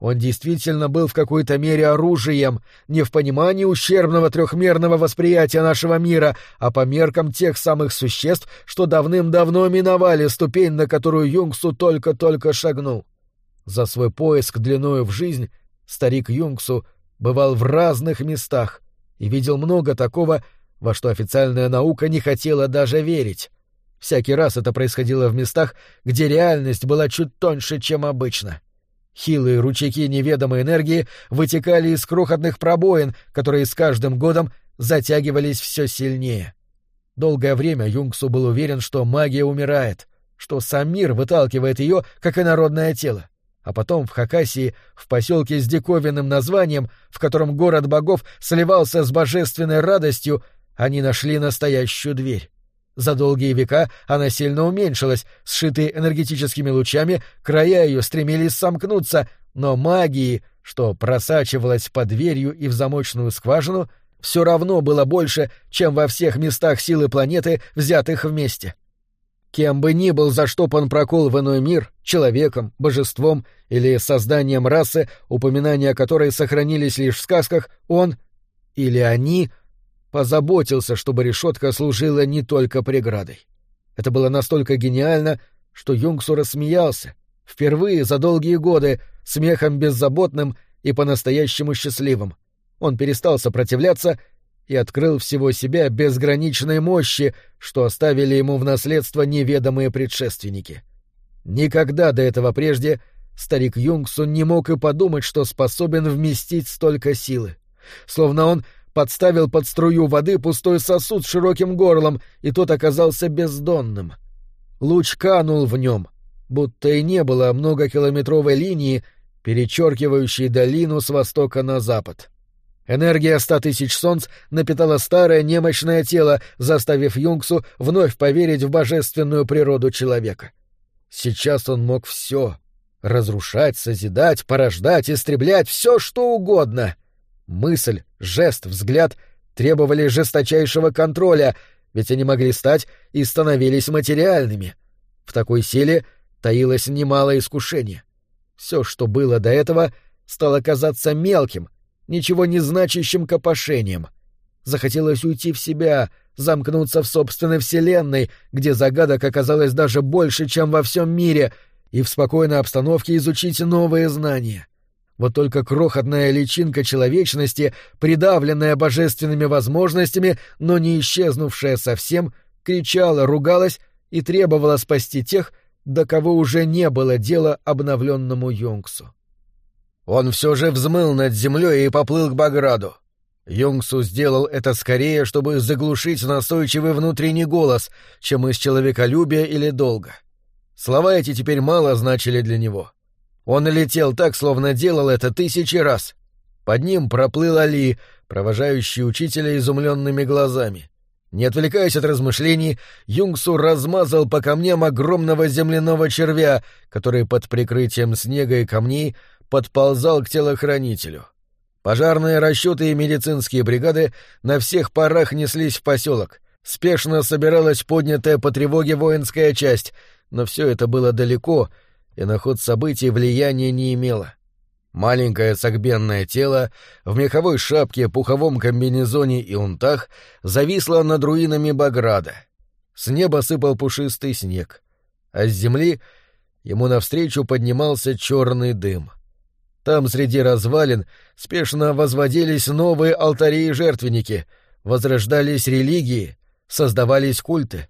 Он действительно был в какой-то мере оружием, не в понимании ущербного трехмерного восприятия нашего мира, а по меркам тех самых существ, что давным-давно миновали ступень, на которую Юнгсу только-только шагнул. За свой поиск длиною в жизнь старик Юнгсу бывал в разных местах и видел много такого, во что официальная наука не хотела даже верить. Всякий раз это происходило в местах, где реальность была чуть тоньше, чем обычно. Хилые ручейки неведомой энергии вытекали из крохотных пробоин, которые с каждым годом затягивались все сильнее. Долгое время Юнгсу был уверен, что магия умирает, что сам мир выталкивает ее, как инородное тело. А потом в Хакасии, в поселке с диковинным названием, в котором город богов сливался с божественной радостью, они нашли настоящую дверь. За долгие века она сильно уменьшилась, сшитые энергетическими лучами, края ее стремились сомкнуться, но магии, что просачивалась под дверью и в замочную скважину, все равно было больше, чем во всех местах силы планеты, взятых вместе. Кем бы ни был заштопан прокол в иной мир, человеком, божеством или созданием расы, упоминания которой сохранились лишь в сказках, он или они — позаботился, чтобы решетка служила не только преградой. Это было настолько гениально, что Юнгсу рассмеялся, впервые за долгие годы, смехом беззаботным и по-настоящему счастливым. Он перестал сопротивляться и открыл всего себя безграничной мощи, что оставили ему в наследство неведомые предшественники. Никогда до этого прежде старик Юнгсу не мог и подумать, что способен вместить столько силы. Словно он подставил под струю воды пустой сосуд с широким горлом, и тот оказался бездонным. Луч канул в нем, будто и не было многокилометровой линии, перечеркивающей долину с востока на запад. Энергия ста тысяч солнц напитала старое немощное тело, заставив Юнгсу вновь поверить в божественную природу человека. Сейчас он мог все — разрушать, созидать, порождать, истреблять, все что угодно. Мысль, жест, взгляд требовали жесточайшего контроля, ведь они могли стать и становились материальными. В такой силе таилось немало искушения. Все, что было до этого, стало казаться мелким, ничего не значащим копошением. Захотелось уйти в себя, замкнуться в собственной вселенной, где загадок оказалось даже больше, чем во всем мире, и в спокойной обстановке изучить новые знания. Вот только крохотная личинка человечности, придавленная божественными возможностями, но не исчезнувшая совсем, кричала, ругалась и требовала спасти тех, до кого уже не было дела обновленному Юнгсу. Он все же взмыл над землей и поплыл к Баграду. Юнгсу сделал это скорее, чтобы заглушить настойчивый внутренний голос, чем из человеколюбия или долга. Слова эти теперь мало значили для него. Он летел так, словно делал это тысячи раз. Под ним проплыл Али, провожающий учителя изумленными глазами. Не отвлекаясь от размышлений, Юнгсу размазал по камням огромного земляного червя, который под прикрытием снега и камней подползал к телохранителю. Пожарные расчеты и медицинские бригады на всех парах неслись в поселок. Спешно собиралась поднятая по тревоге воинская часть, но все это было далеко — и на ход событий влияния не имело. Маленькое согбенное тело в меховой шапке, пуховом комбинезоне и унтах зависло над руинами Баграда. С неба сыпал пушистый снег, а с земли ему навстречу поднимался черный дым. Там среди развалин спешно возводились новые алтари и жертвенники, возрождались религии, создавались культы.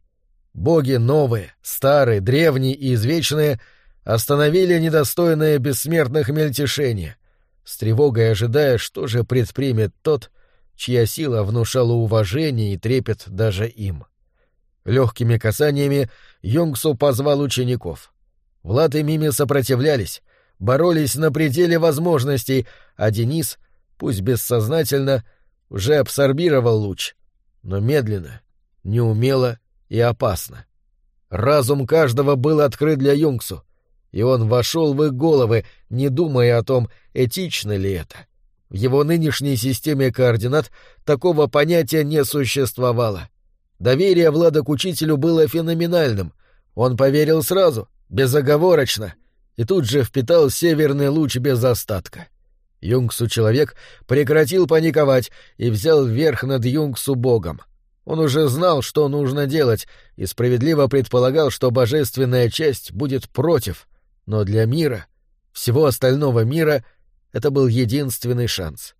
Боги новые, старые, древние и извечные — остановили недостойное бессмертных мельтешение, с тревогой ожидая, что же предпримет тот, чья сила внушала уважение и трепет даже им. Легкими касаниями Йонгсу позвал учеников. Влад и Мими сопротивлялись, боролись на пределе возможностей, а Денис, пусть бессознательно, уже абсорбировал луч, но медленно, неумело и опасно. Разум каждого был открыт для Юнгсу, и он вошел в их головы, не думая о том, этично ли это. В его нынешней системе координат такого понятия не существовало. Доверие Влада к учителю было феноменальным. Он поверил сразу, безоговорочно, и тут же впитал северный луч без остатка. Юнгсу-человек прекратил паниковать и взял верх над Юнгсу богом. Он уже знал, что нужно делать, и справедливо предполагал, что божественная часть будет против, но для мира Всего остального мира это был единственный шанс.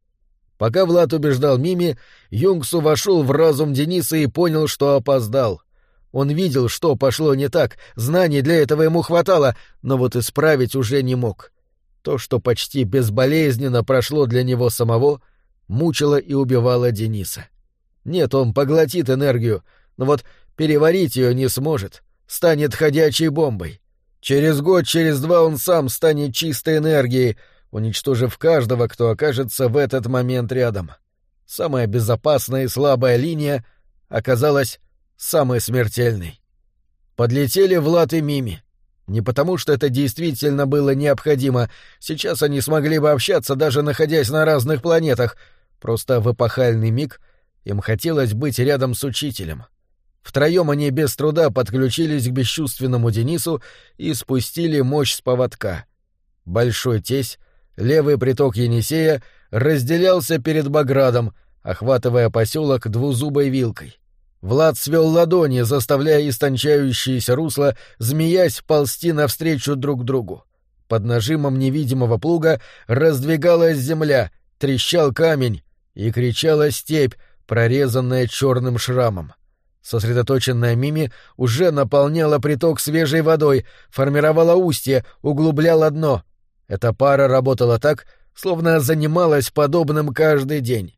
Пока Влад убеждал Мими, Юнгсу вошел в разум Дениса и понял, что опоздал. Он видел, что пошло не так, знаний для этого ему хватало, но вот исправить уже не мог. То, что почти безболезненно прошло для него самого, мучило и убивало Дениса. Нет, он поглотит энергию, но вот переварить ее не сможет, станет ходячей бомбой. Через год, через два он сам станет чистой энергией, уничтожив каждого, кто окажется в этот момент рядом. Самая безопасная и слабая линия оказалась самой смертельной. Подлетели Влад и Мими. Не потому, что это действительно было необходимо, сейчас они смогли бы общаться, даже находясь на разных планетах, просто в эпохальный миг им хотелось быть рядом с учителем. Втроем они без труда подключились к бесчувственному Денису и спустили мощь с поводка. Большой тесь, левый приток Енисея, разделялся перед Баградом, охватывая поселок двузубой вилкой. Влад свел ладони, заставляя истончающееся русло, змеясь, ползти навстречу друг другу. Под нажимом невидимого плуга раздвигалась земля, трещал камень и кричала степь, прорезанная черным шрамом. Сосредоточенная Мими уже наполняла приток свежей водой, формировала устье, углубляла дно. Эта пара работала так, словно занималась подобным каждый день.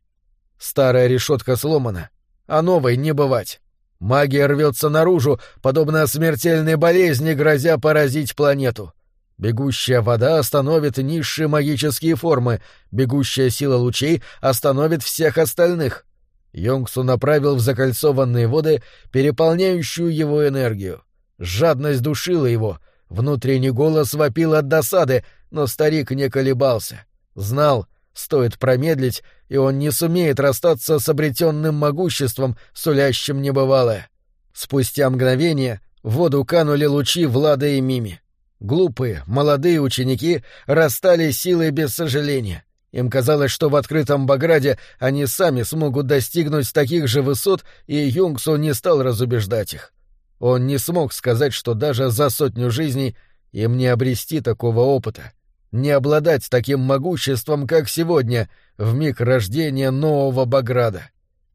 Старая решетка сломана, а новой не бывать. Магия рвется наружу, подобно смертельной болезни, грозя поразить планету. Бегущая вода остановит низшие магические формы, бегущая сила лучей остановит всех остальных. Йонгсу направил в закольцованные воды переполняющую его энергию. Жадность душила его, внутренний голос вопил от досады, но старик не колебался. Знал, стоит промедлить, и он не сумеет расстаться с обретенным могуществом, сулящим небывалое. Спустя мгновение в воду канули лучи Влада и Мими. Глупые, молодые ученики расстали силой без сожаления — им казалось, что в открытом Баграде они сами смогут достигнуть таких же высот, и Юнгсу не стал разубеждать их. Он не смог сказать, что даже за сотню жизней им не обрести такого опыта, не обладать таким могуществом, как сегодня, в миг рождения нового Баграда.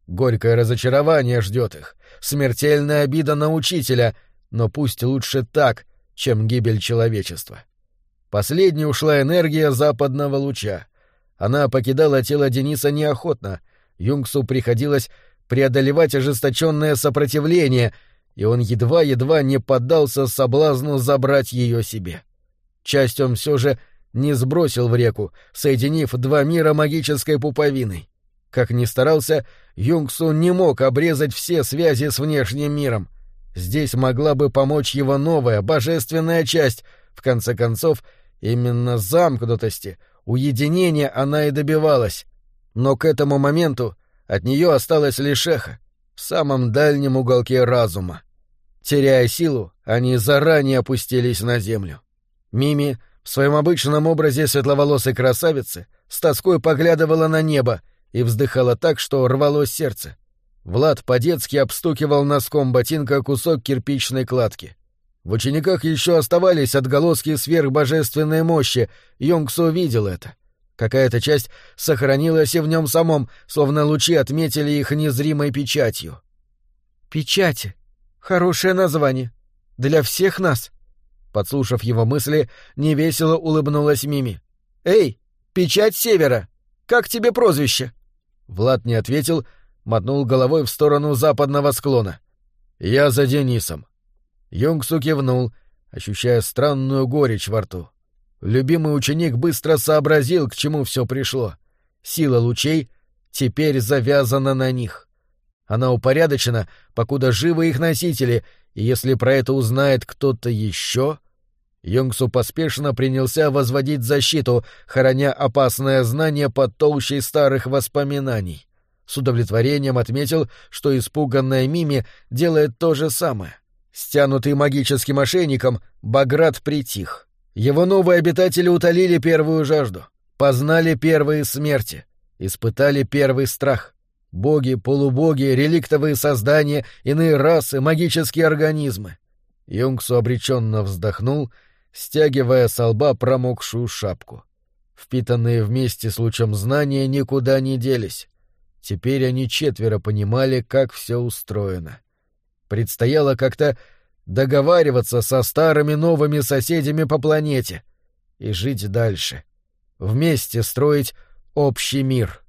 Горькое разочарование ждет их, смертельная обида на учителя, но пусть лучше так, чем гибель человечества. Последней ушла энергия западного луча — она покидала тело Дениса неохотно. Юнгсу приходилось преодолевать ожесточенное сопротивление, и он едва-едва не поддался соблазну забрать ее себе. Часть он все же не сбросил в реку, соединив два мира магической пуповиной. Как ни старался, Юнгсу не мог обрезать все связи с внешним миром. Здесь могла бы помочь его новая, божественная часть, в конце концов, именно замкнутости, Уединения она и добивалась, но к этому моменту от нее осталось лишь эхо в самом дальнем уголке разума. Теряя силу, они заранее опустились на землю. Мими в своем обычном образе светловолосой красавицы с тоской поглядывала на небо и вздыхала так, что рвалось сердце. Влад по-детски обстукивал носком ботинка кусок кирпичной кладки. В учениках еще оставались отголоски сверхбожественной мощи, Йонгс увидел это. Какая-то часть сохранилась и в нем самом, словно лучи отметили их незримой печатью. «Печати. Хорошее название. Для всех нас». Подслушав его мысли, невесело улыбнулась Мими. «Эй, печать Севера! Как тебе прозвище?» Влад не ответил, мотнул головой в сторону западного склона. «Я за Денисом. Юнгсу кивнул, ощущая странную горечь во рту. Любимый ученик быстро сообразил, к чему все пришло. Сила лучей теперь завязана на них. Она упорядочена, покуда живы их носители, и если про это узнает кто-то еще... Юнгсу поспешно принялся возводить защиту, храня опасное знание под толщей старых воспоминаний. С удовлетворением отметил, что испуганная Мими делает то же самое — Стянутый магическим мошенником, Баграт притих. Его новые обитатели утолили первую жажду, познали первые смерти, испытали первый страх. Боги, полубоги, реликтовые создания, иные расы, магические организмы. Юнгсу обреченно вздохнул, стягивая с лба промокшую шапку. Впитанные вместе с лучом знания никуда не делись. Теперь они четверо понимали, как все устроено. Предстояло как-то договариваться со старыми новыми соседями по планете и жить дальше. Вместе строить общий мир.